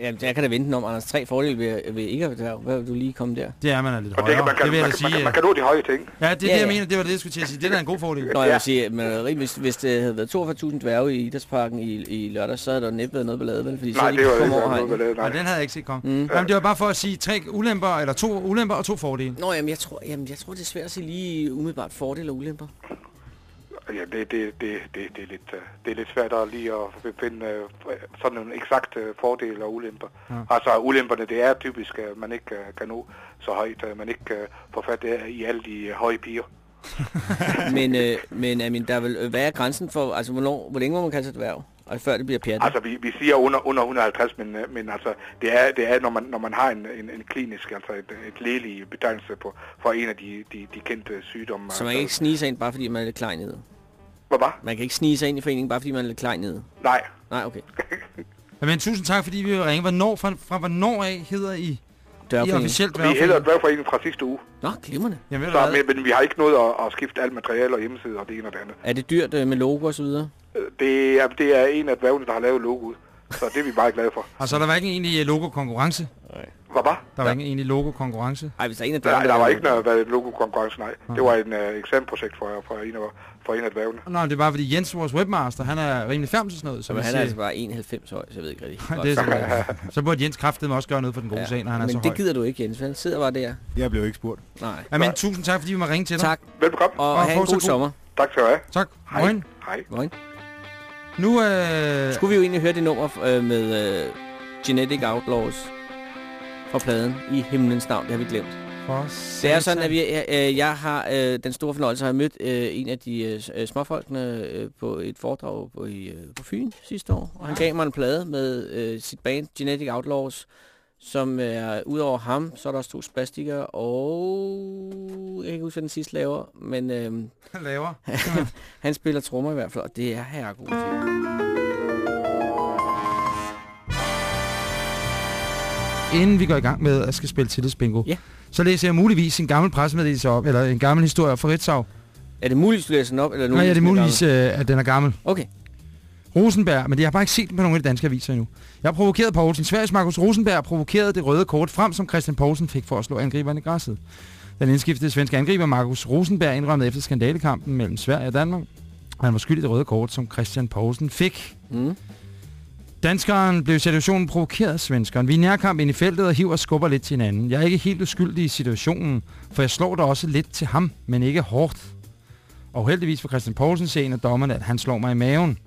Jamen, jeg kan da vente om, Anders. Tre fordele ved, ved ikke at være. Hvad vil du lige komme der? Det er, man er lidt Og det højere. man, kan, det vil jeg man, kan, man, sige. kan, man kan nå de høje ting. Ja, det er det, Ja, jeg ja. mener. Det var det, jeg skulle til at sige. Det er en god fordel. Nå, jeg vil sige, men hvis, hvis det havde været 42.000 dværge i Idrætsparken i, i lørdag, så havde der næppe været noget ballade, vel? Fordi så Nej, havde de det var ikke over noget, det er. Nej, Nej. den havde jeg ikke set komme. Mm. Jamen, det var bare for at sige tre ulemper, eller to ulemper og to fordele. Nå, jamen jeg, tror, jamen, jeg tror, det er svært at sige lige umiddelbart fordele og ulemper. Ja, det, det, det, det, det, er lidt, øh, det er lidt svært at lige at finde øh, sådan en eksakt øh, fordel og ulemper. Ja. Altså ulemperne, det er typisk, at man ikke øh, kan nå så højt, at man ikke får fat i alle de høje piger. men, øh, men I mean, der er øh, hvad er grænsen for, altså hvornår, hvor længe må man kalde sig dværg? Og før det bliver pjattet? Altså vi, vi siger under, under 150, men, men altså det er, det er når, man, når man har en, en, en klinisk, altså et, et lægelig betegnelse på, for en af de, de, de kendte sygdomme. så man kan ikke altså, snige sig ind, bare fordi man er lidt klein nede? Hvad var? Man kan ikke snige sig ind i foreningen, bare fordi man er lidt klein nede? Nej, Nej, okay. Men tusind tak, fordi vi vil ringe. Hvornår, fra, fra hvornår af hedder I, I Dørforening. officielt vi hedder? Dværgforeningen fra sidste uge, Nå, glimrende. Jamen, så, men, men vi har ikke nået at, at skifte alt materiale og hjemmeside og det ene og det andet. Er det dyrt øh, med logo og så videre? Øh, Det er, det er en af dværgene, der har lavet logoet, så det er vi meget glade for. Og så der var ikke en egentlig logo-konkurrence? Hvad var? Der var ikke en egentlig logo-konkurrence? Nej, hvis der er en af Nej, dørene, der var er- ikke noget været et logo-konkurrence, nej. Det var en uh, eksamensprojekt for, for, en af, for en af dværgene. Nå, det er bare fordi Jens, vores webmaster, han er rimelig færm til sådan noget. Så, vi han er altså bare 91 høj, så jeg ved ikke rigtig. det er så, så burde Jens kraftedeme også gøre noget for den gode sag, når han er Men så det høj. gider du ikke, Jens. Han sidder bare der. Jeg blev ikke spurgt. Nej. Jamen, tusind tak, fordi vi må ringe til dig. Tak, Velbekomme. og, Og have en god god- sommer. Tak skal du have. Tak. Hej. Moin. Hej. Moin. Nu, øh, Skulle vi jo egentlig høre det nummer øh, med øh, Genetic Outlaws fra pladen i himlens navn. Det har vi glemt. for Det er sådan, at vi, øh, jeg har øh, den store fornøjelse at have mødt øh, en af de øh, øh, småfolkene øh, på et foredrag på, i, øh, på Fyn sidste år. Og han gav mig en plade med øh, sit band Genetic Outlaws, som er udover ham, så er der også to spastikere, og jeg kan ikke huske, hvad den sidste laver, men øh, Han laver. han spiller trommer i hvert fald, og det er herregud Inden vi går i gang med at skal spille tillidsbingo, Ja. så læser jeg muligvis en gammel pressemeddelelse op, eller en gammel historie fra Ritzau. Er det muligt, du læser den op? Eller Nej, ja, det er muligvis, øh, at den er gammel. Okay. Rosenberg, men det har jeg bare ikke set den på nogle af de danske aviser endnu. Jeg har provokeret Poulsen. Sveriges Markus Rosenberg provokerede det røde kort frem, som Christian Poulsen fik for at slå angriberen i græsset. Den indskiftede svenske angriber Markus Rosenberg indrømmede efter skandalekampen mellem Sverige og Danmark. Han var skyld i det røde kort, som Christian Poulsen fik. Mm. Danskeren blev i situationen provokeret af svenskeren. Vi er nærkamp ind i feltet og hiver og skubber lidt til hinanden. Jeg er ikke helt uskyldig i situationen, for jeg slår da også lidt til ham, men ikke hårdt. Og heldigvis for Christian Poulsen ser en af dommerne, at han slår mig i maven.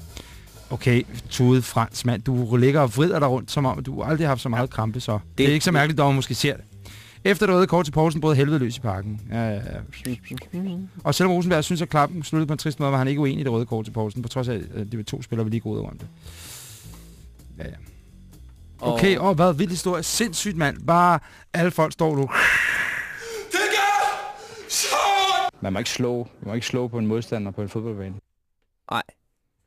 Okay, Tude Frans, mand, du ligger og vrider dig rundt, som om du aldrig har haft så meget krampe, så det, det er ikke så mærkeligt, at dommer måske ser det. Efter det røde kort til Poulsen brød helvede løs i parken. Ja, ja, ja. Og selvom Rosenberg synes, at klappen sluttede på en trist måde, var han ikke uenig i det røde kort til Poulsen, på trods af, at de to spillere var lige gode om det. Ja, ja. Okay, og hvad vild historie. Sindssygt, mand. Bare alle folk står nu. Man må ikke slå, man må ikke slå på en modstander på en fodboldbane. Nej,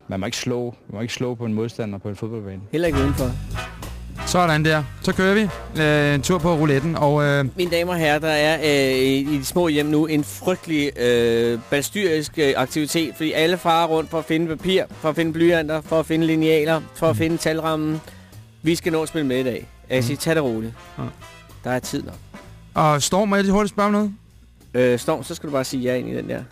Man må ikke slå, man må ikke slå på en modstander på en fodboldbane. heller ikke udenfor. Sådan der. Så kører vi øh, en tur på rouletten, og øh, Mine damer og herrer, der er øh, i de små hjem nu en frygtelig øh, balstyrisk øh, aktivitet, fordi alle farer rundt for at finde papir, for at finde blyanter, for at finde linealer, for at finde talrammen. Vi skal nå at spille med i dag. Jeg kan sige, tag det roligt. Ja. Der er tid nok. og Storm, må jeg lige hurtigt spørge om noget? Øh, Storm, så skal du bare sige ja ind i den der.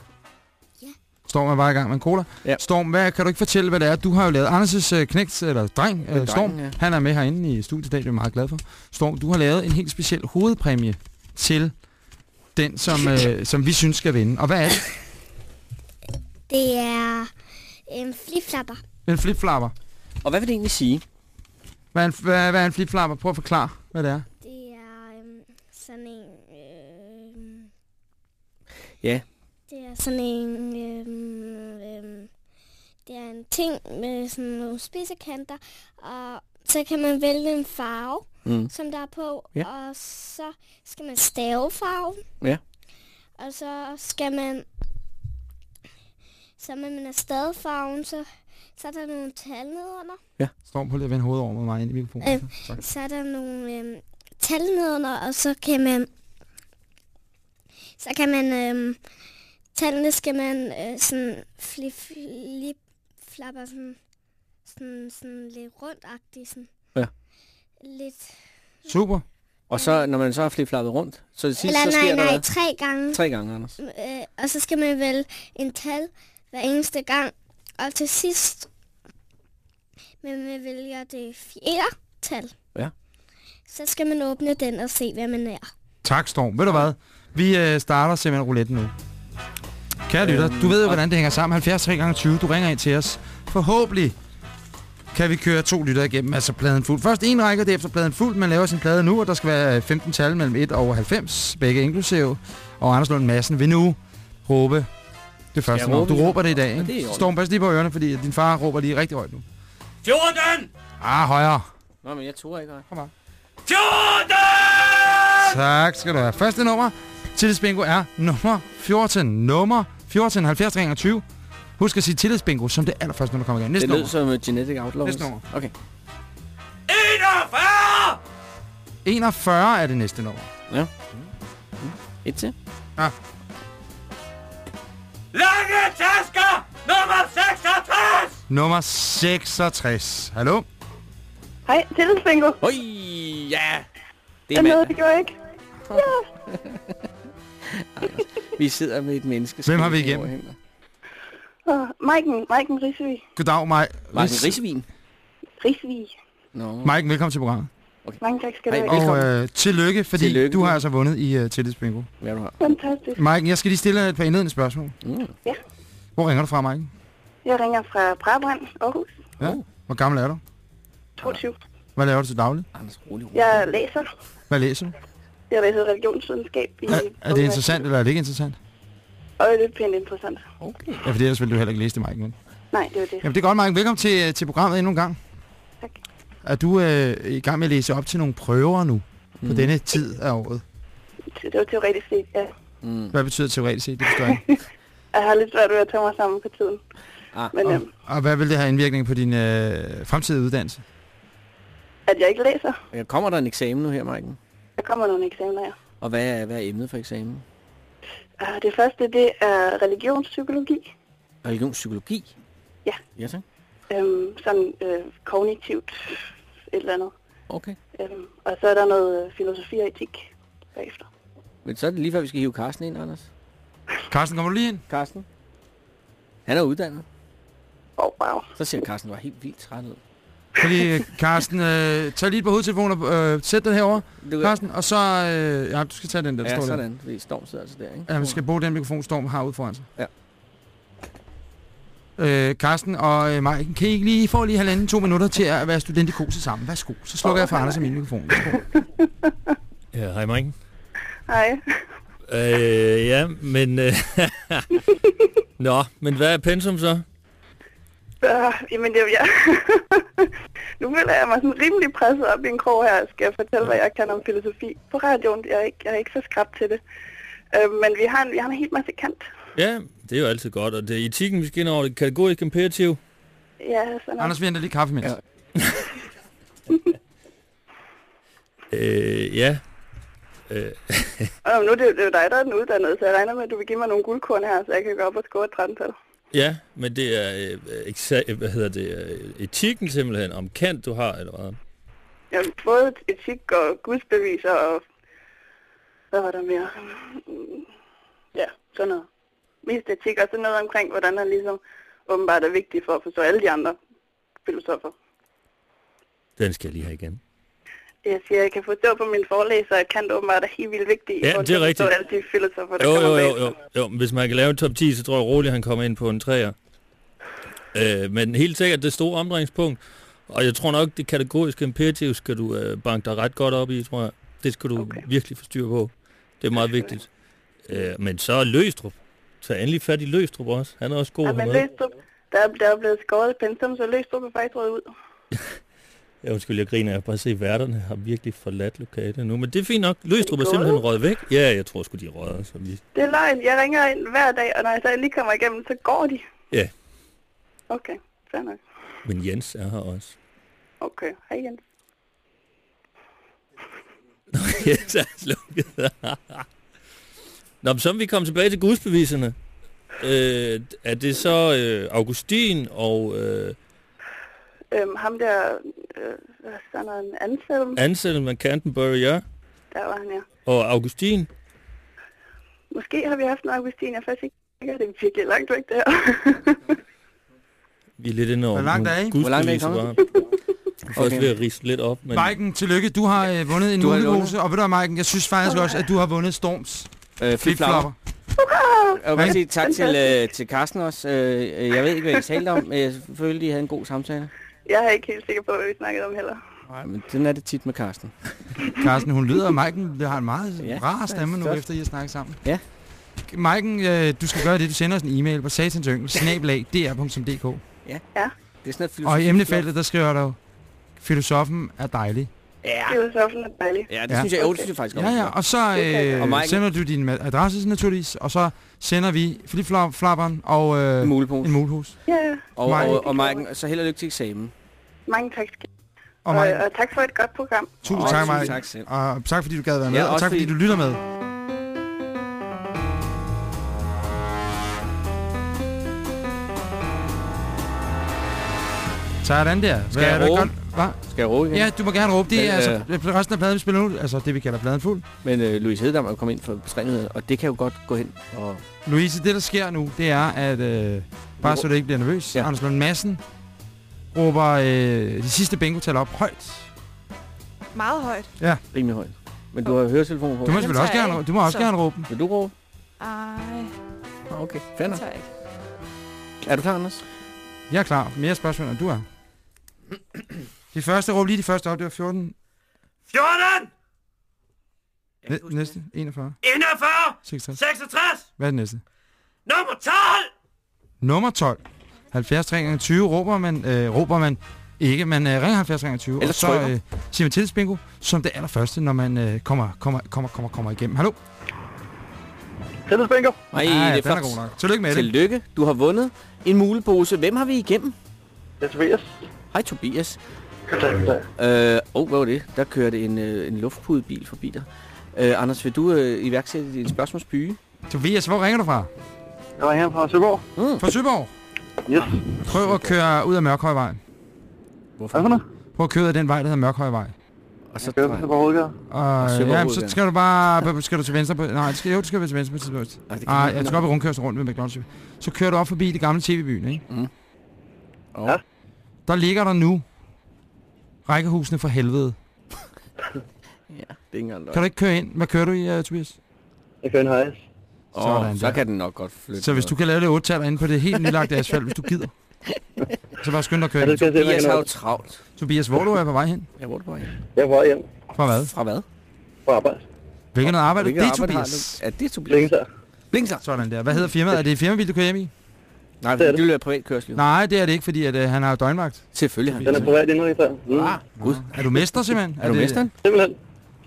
Storm er bare i gang med en cola. Ja. Storm, hvad, kan du ikke fortælle, hvad det er? Du har jo lavet Anders' øh, knægt, eller dreng, øh, Storm. ja. Han er med herinde i studiet i dag, det er jeg meget glad for. Storm, du har lavet en helt speciel hovedpræmie til den, som, øh, som vi synes skal vinde. Og hvad er det? Det er en flipflapper. En flipflapper. Og hvad vil det egentlig sige? Hvad er en, hvad, hvad er en flipflapper? Prøv at forklare, hvad det er. Det er øhm, sådan en... Øhm, Ja. Er sådan en... Øhm, øhm, det er en ting med sådan nogle spidsekanter, og så kan man vælge en farve, Mm. som der er på, Ja. og så skal man stave farven. Ja. Og så skal man... Så man er stadig farven, så, så er der nogle tal nedenunder. Storm, prøv lige at vende hovedet over med mig ind i mikrofonen. Øh. Tak. Så er der nogle øhm, tal nedenunder, og så kan man... Så kan man... Øhm, tallene skal man øh, sådan flip, flip, flapper sådan, sådan, sådan lidt rundt sådan. Ja. lidt. Super. Og så, når man så har flip-flappet rundt, så det sidste, Eller så nej, sker nej, der tre gange. tre gange, Anders. Øh, og så skal man vælge en tal hver eneste gang. Og til sidst, men man vælger det fjerde tal. Ja. Så skal man åbne den og se, hvad man er. Tak, Storm. Ved du hvad? Vi øh, starter simpelthen rouletten nu. Kære lytter, du ved jo, hvordan det hænger sammen. 70 3 gange 20 Du ringer ind til os. Forhåbentlig kan vi køre to lytter igennem, altså pladen fuld. Først en række, derefter pladen fuld. Man laver sin plade nu, og der skal være 15 tal mellem 1 og 90, begge inklusive. Og Anders Lund Madsen vil nu råbe det første nummer. råbe Du det? råber det i dag, det ikke? Storm, pas lige på ørerne, fordi din far råber lige rigtig højt nu. 14! Ah, højere. Nå, men jeg tror ikke. Kom on. 14! Tak skal du have. Første nummer tillidsbingo er nummer 14. Nummer 14, 70 20. Husk at sige tillidsbingo som det allerførste, når du kommer igen. Næste Det lød som uh, Genetic Outlaws. Næste nummer. Okay. 41! 41 er det næste nummer. Et til. Lange tasker! Nummer 66! Nummer 66. Hallo? Hej, tillidsbingo. Hoi, ja. Det er mandag. det gjorde jeg ikke. Vi sidder med et menneske. Hvem har vi igennem? Og Maiken, Maiken Risvig. Goddag, Maj. Martin Risvin. Risvig. Nå. Mike, velkommen til programmet. Mange tak skal du have. Og øh, tillykke, fordi Tillykke. du har altså vundet i uh, tillidsbingo. Er du har? Fantastisk. Mike, jeg skal lige stille et par indledende spørgsmål. Mm. Hvor ringer du fra, Mike? Jeg ringer fra Brabrand, Aarhus. Ja. Hvor gammel er du? 22. Hvad laver du til daglig? Anders, rolig, rolig. Jeg læser. Hvad læser du? Jeg læser religionsvidenskab i Er, er det interessant, eller er det ikke interessant? Og det er pænt interessant. Okay. Ja, for ellers ville du heller ikke læse det, Mike. Men. Nej, det er det. Jamen, det er godt, Mike. Velkommen til, til programmet endnu en gang. Tak. Er du øh, i gang med at læse op til nogle prøver nu? På Mm. denne tid af året? Det var teoretisk set, ja. Mm. Hvad betyder teoretisk set? Det forstår jeg ikke. Jeg har lidt svært ved at tage mig sammen på tiden. Ah, Men Og, øhm, og hvad vil det have indvirkning på din øh, fremtidige uddannelse? at jeg ikke læser. okay. Kommer der en eksamen nu her, Maiken? Der kommer nogle eksamener her. Og hvad er, hvad er emnet for eksamen? Uh, det første, det er religionspsykologi. Religionspsykologi? Ja. Ja, tak. Øhm, sådan øh, kognitivt et eller andet. Okay. Øhm, og så er der noget øh, filosofi og etik bagefter. Men så er det lige før, vi skal hive Carsten ind, Anders. Carsten, kommer du lige ind? Carsten? Han er uddannet. Åh, oh, wow. Så ser Carsten bare helt vildt træt ud. Fordi, øh, Carsten, øh, tag lige på hovedtelefonen og øh, sæt den herover, Du, Carsten. Og så, øh, ja, du skal tage den der, der ja, står der. sådan. Fordi Storm sidder altså der, ikke? Ja, vi skal bruge den mikrofon, Storm har ude foran sig. Ja. Øh, Carsten og øh, Mike, kan I ikke lige få lige halvanden, to minutter til at være studentikose sammen? Værsgo. Så slukker jeg for Anders og min mikrofon. Ja, hej Mike. Hej. Øh, ja, men... Øh, Nå, men hvad er pensum så? Uh, jamen, det er jeg. nu føler jeg mig sådan rimelig presset op i en krog her. Skal jeg fortælle, hvad jeg kan om filosofi på radioen? Jeg er ikke, jeg er ikke så skrab til det. Uh, men vi har, en, vi har en helt masse kant. Ja, det er jo altid godt, og det er etikken, vi skal ind over det kategorisk imperativ. Ja, sådan Anders, vi henter lige kaffe med. Ja. Øh, ja. Øh, Og nu er det, det er jo dig, der er den uddannede, så jeg regner med, at du vil give mig nogle guldkorn her, så jeg kan gå op og score et 13 tal. Ja, men det er, øh, exa- hvad hedder det, øh, etikken simpelthen, om kant du har, eller hvad? Jamen, både etik og gudsbeviser og... Hvad var der mere? Ja, sådan noget. Mest etik og så noget omkring, hvordan han ligesom åbenbart er vigtig for at forstå alle de andre filosofer. Den skal jeg lige have igen. Jeg siger, jeg kan forstå på min forelæser, at Kant åbenbart er helt vildt vigtig Ja, det er at rigtigt. alle de filosofer, der Jo, kommer jo, jo, jo, jo. Hvis man kan lave en top 10, så tror jeg roligt, han kommer ind på en træer. Øh, men helt sikkert det store omdrejningspunkt. Og jeg tror nok, det kategoriske imperativ skal du øh, banke dig ret godt op i, tror jeg. Det skal du Okay. virkelig få styr på. Det er meget vigtigt. Øh, men så er Løstrup. Tag endelig fat i Løstrup også. Han er også god Ja, at men. Løstrup, der er, der er blevet skåret pensum, så Løstrup er faktisk røget ud. Ja, undskyld, jeg griner. Jeg har bare set, at værterne har virkelig forladt lokalet nu. Men det er fint nok. Løstrup er simpelthen røget væk. Ja, jeg tror sgu, de er røget. Så vi... Det er løgn. Jeg ringer ind hver dag, og når jeg så lige kommer igennem, så går de. Ja. Okay, fair nok. Men Jens er her også. Okay, hej Jens. Jens er slukket. Nå, men så er vi kommet tilbage til gudsbeviserne. Øh, er det så øh, Augustin og... Øh, Øhm, ham der, Øh, så er der en Anselm. Anselm af Canterbury, ja. Der var han, ja. Og Augustin. Måske har vi haft en Augustin. Jeg er faktisk ikke sikker. Det er virkelig langt væk, der. Vi er lidt inde over Hvor langt er I? Hvor langt er I kommet? Okay. også ved at rise lidt op, men... Maiken, tillykke. Du har øh, vundet en mulepose. Og ved du hvad, Maiken, jeg synes faktisk også, at du har vundet Storms Øh, flipflopper. Jeg vil bare sige tak til, øh, til Carsten også. Øh, jeg ved ikke, hvad I talte om, men jeg følte, I havde en god samtale. Jeg er ikke helt sikker på, hvad vi snakkede om heller. Nej, men den er det tit med Carsten. Carsten, hun lyder, og Maiken det har en meget Ja, rar stemme nu, efter I har snakket sammen. Ja. Maiken, øh, du skal gøre det. Du sender os en e-mail på satansyngel, snablag, dr.dk. Det er sådan et. Og i emnefeltet, der skriver du, filosofen er dejlig. Ja, Filosofen er dejlig. ja det Ja. synes jeg, jo, det synes jeg faktisk Ja, ja, og så øh, Og sender du din adresse naturligvis, og så sender vi flipflapperen og øh, En mulehus. Ja, Og, Maiken. og, og Maiken, så held og lykke til eksamen. mange tak skal Og og, Maiken, og tak for et godt program. tusind Og tak, Maiken. tak selv. Og tak fordi du gad være med, Ja, og også tak fordi fordi- du lytter med. Sådan der. Skal jeg er det råbe? godt? Hva? Skal jeg råbe igen? Ja, du må gerne råbe. Det Men, er altså resten af pladen, vi spiller nu. Altså det, vi kalder pladen fuld. Men øh, Louise Hedam er kommet ind for bestrænghed, og det kan jo godt gå hen. Og Louise, det der sker nu, det er, at øh, bare så du ikke bliver nervøs, Ja. ja. Anders Lund Madsen råber øh, de sidste bingo-tal op højt. Meget højt. rimelig højt. Men du har høretelefonen på. Du må Dem selvfølgelig også gerne, jeg du må også Så. gerne råbe den. Vil du råbe? Ej, Ah, Okay, jeg ikke. Er du klar, Anders? Jeg er klar. Mere spørgsmål, end du er. De første råb, lige de første op, det var 14. 14! Næ- næste, 41. 41! 66. 66! Hvad er det næste? Nummer 12! Nummer 12. 70 3 gange 20 råber man, øh, råber man ikke, man øh, ringer 70 gange 20, Eller og så trykker. øh, siger man tillidsbingo som det allerførste, når man øh, kommer, kommer, kommer, kommer, kommer igennem. Hallo? Tillids bingo. Nej, ja, det er den er flot. god nok. Tillykke med det. Tillykke. Du har vundet en mulepose. Hvem har vi igennem? Det er Tobias. Hej Tobias. Goddag. Øh, oh, hvad var det? Der kørte en, øh, en luftpudebil forbi dig. Øh, Anders, vil du øh, iværksætte din spørgsmålsbyge? Tobias, hvor ringer du fra? Jeg var her fra Søborg. Mm. Fra Søborg. Yes. Prøv at køre ud af Mørkhøjvejen. Hvad for noget? Prøv at køre ud af den vej, der hedder Mørkhøjvej. Og så kører på Hovedgade. Og, Søborg ja, så skal du bare... Skal du til venstre på... Nej, det skal, jo, du skal være til venstre på tidspunkt. Nej, jeg skal op i rundkørsel rundt ved McDonald's. Så kører du op forbi det gamle tv-byen, ikke? Oh. Ja. Der ligger der nu rækkehusene for helvede. ja, det er ikke engang Kan du ikke køre ind? Hvad kører du i, uh, Tobias? Jeg kører en hejs. oh, Sådan så der. kan den nok godt flytte. Så hvis du kan lave det 8 inde på det helt nylagte asfalt, hvis du gider. Så bare skynd dig at køre det ind. Tobias har jo travlt. Tobias, hvor du er på vej hen? Ja, hvor er du på vej? Jeg er på vej hjem Fra hvad? Fra hvad? på arbejde. Hvilket noget arbejde? Hvilket Det er Tobias. Ja, det er Tobias. Så. Blinkser. Sådan der. Hvad hedder firmaet? Er det firmabil, du kører hjem i? Nej, Det er det det. vil være privat kørsel. jo. Nej, det er det ikke, fordi at, uh, han har jo døgnvagt. Selvfølgelig har Den er privat endnu i før. Mm. Ah, gud. Er du mester simpelthen? Er du det- mesteren? Simpelthen.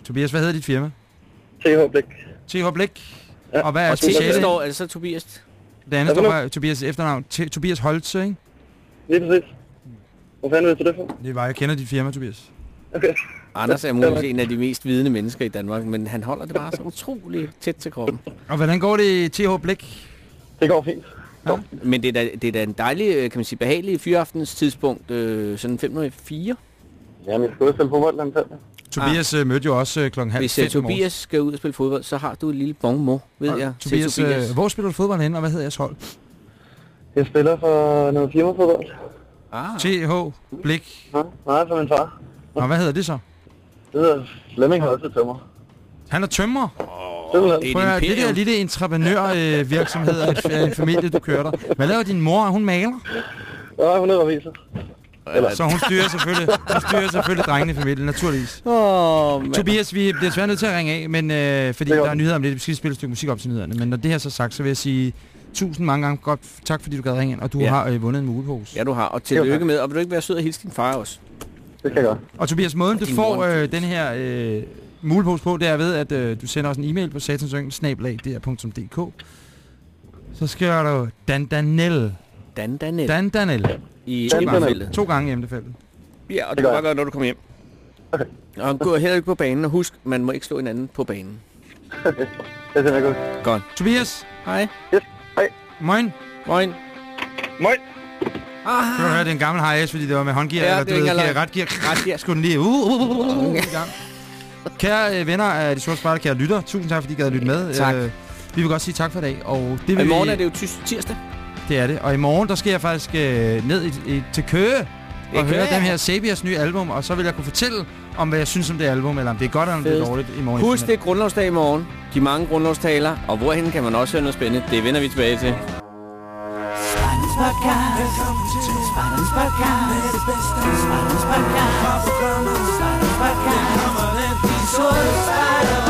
Tobias, hvad hedder dit firma? TH Blik. TH Blik. Ja. Og hvad er Og Det står, er det så Tobias? Det andet står for Tobias efternavn. T- Tobias Holtze, ikke? Lige præcis. Hvor fanden ved du det for? Det var, jeg kender dit firma, Tobias. Okay. Anders er muligvis en af de mest vidende mennesker i Danmark, men han holder det bare så utroligt tæt til kroppen. Og hvordan går det i TH Blik? Det går fint. Men det er da, det er da en dejlig, øh, kan man sige, behagelig fyraftens tidspunkt, øh, sådan 504. Jamen, jeg skal ud og spille fodbold den søndag. Tobias ah. mødte jo også øh, klokken halv Hvis uh. Tobias skal ud og spille fodbold, så har du et lille bon mo, ved Og jeg, Tobias, til Tobias. Øh, hvor spiller du fodbold hen, og hvad hedder jeres hold? Jeg spiller for noget firmafodbold. Ah, TH Blik. Ja, nej, for min far. Og hvad hedder det så? Det hedder Flemming Holte Tømmer. Han er tømmer. Simpelthen. Det er det der lille entreprenørvirksomhed øh, virksomhed og et, øh, en familie, du kører der. Hvad laver din mor? Hun maler. Ja, hun er revisor. Så hun styrer selvfølgelig, hun styrer selvfølgelig drengene i familien, naturligvis. Åh, mand. Tobias, vi bliver desværre nødt til at ringe af, men øh, fordi er der er godt. nyheder om lidt. Vi skal spille et stykke musik op til nyhederne. Men når det her så er sagt, så vil jeg sige tusind mange gange godt tak, fordi du gad ringe ind, og du Ja. har øh, vundet en mulepose. Ja, du har. Og tillykke med. Og vil du ikke være sød og hilse din far også? Det skal jeg gøre. Og Tobias, måden du får øh, den her øh, mulepose på, det er ved, at øh, du sender os en e-mail på satansøgn.dk. Så skriver du Dandanel. Dan Danel. Dandanel. I Dan emnefeltet. To gange i emnefeltet. Ja, og det Det kan bare gøre, når du kommer hjem. Okay. Og gå heller ikke på banen, og husk, man må ikke slå hinanden på banen. Det er jeg godt. Godt. Tobias. Hej. Yes. Hej. Moin. Moin. Moin. Kan du høre, det er en gammel high fordi det var med håndgear, Ja, eller det du er ved, ret gear. Ret gear. Skulle den lige uh, uh, uh, uh, uh, i gang. Kære øh, venner af De Sorte Spejder, kære lytter, tusind tak, fordi I gad at lytte med. Tak. Øh, vi vil godt sige tak for i dag. Og, det vil Og i morgen vi, er det jo tirsdag. Det er det. Og i morgen, der skal jeg faktisk øh, ned i, i, til Køge og Køge, høre dem her Sabias nye album, og så vil jeg kunne fortælle om, hvad jeg synes om det album, eller om det er godt, eller om det er dårligt i morgen. Husk, det er grundlovsdag i morgen. De mange grundlovstaler. Og hvorhen kan man også høre noget spændende. Det vender vi tilbage til. Spejdernes podcast. Velkommen til Spejdernes podcast. Det bedste. Spejdernes podcast. toys out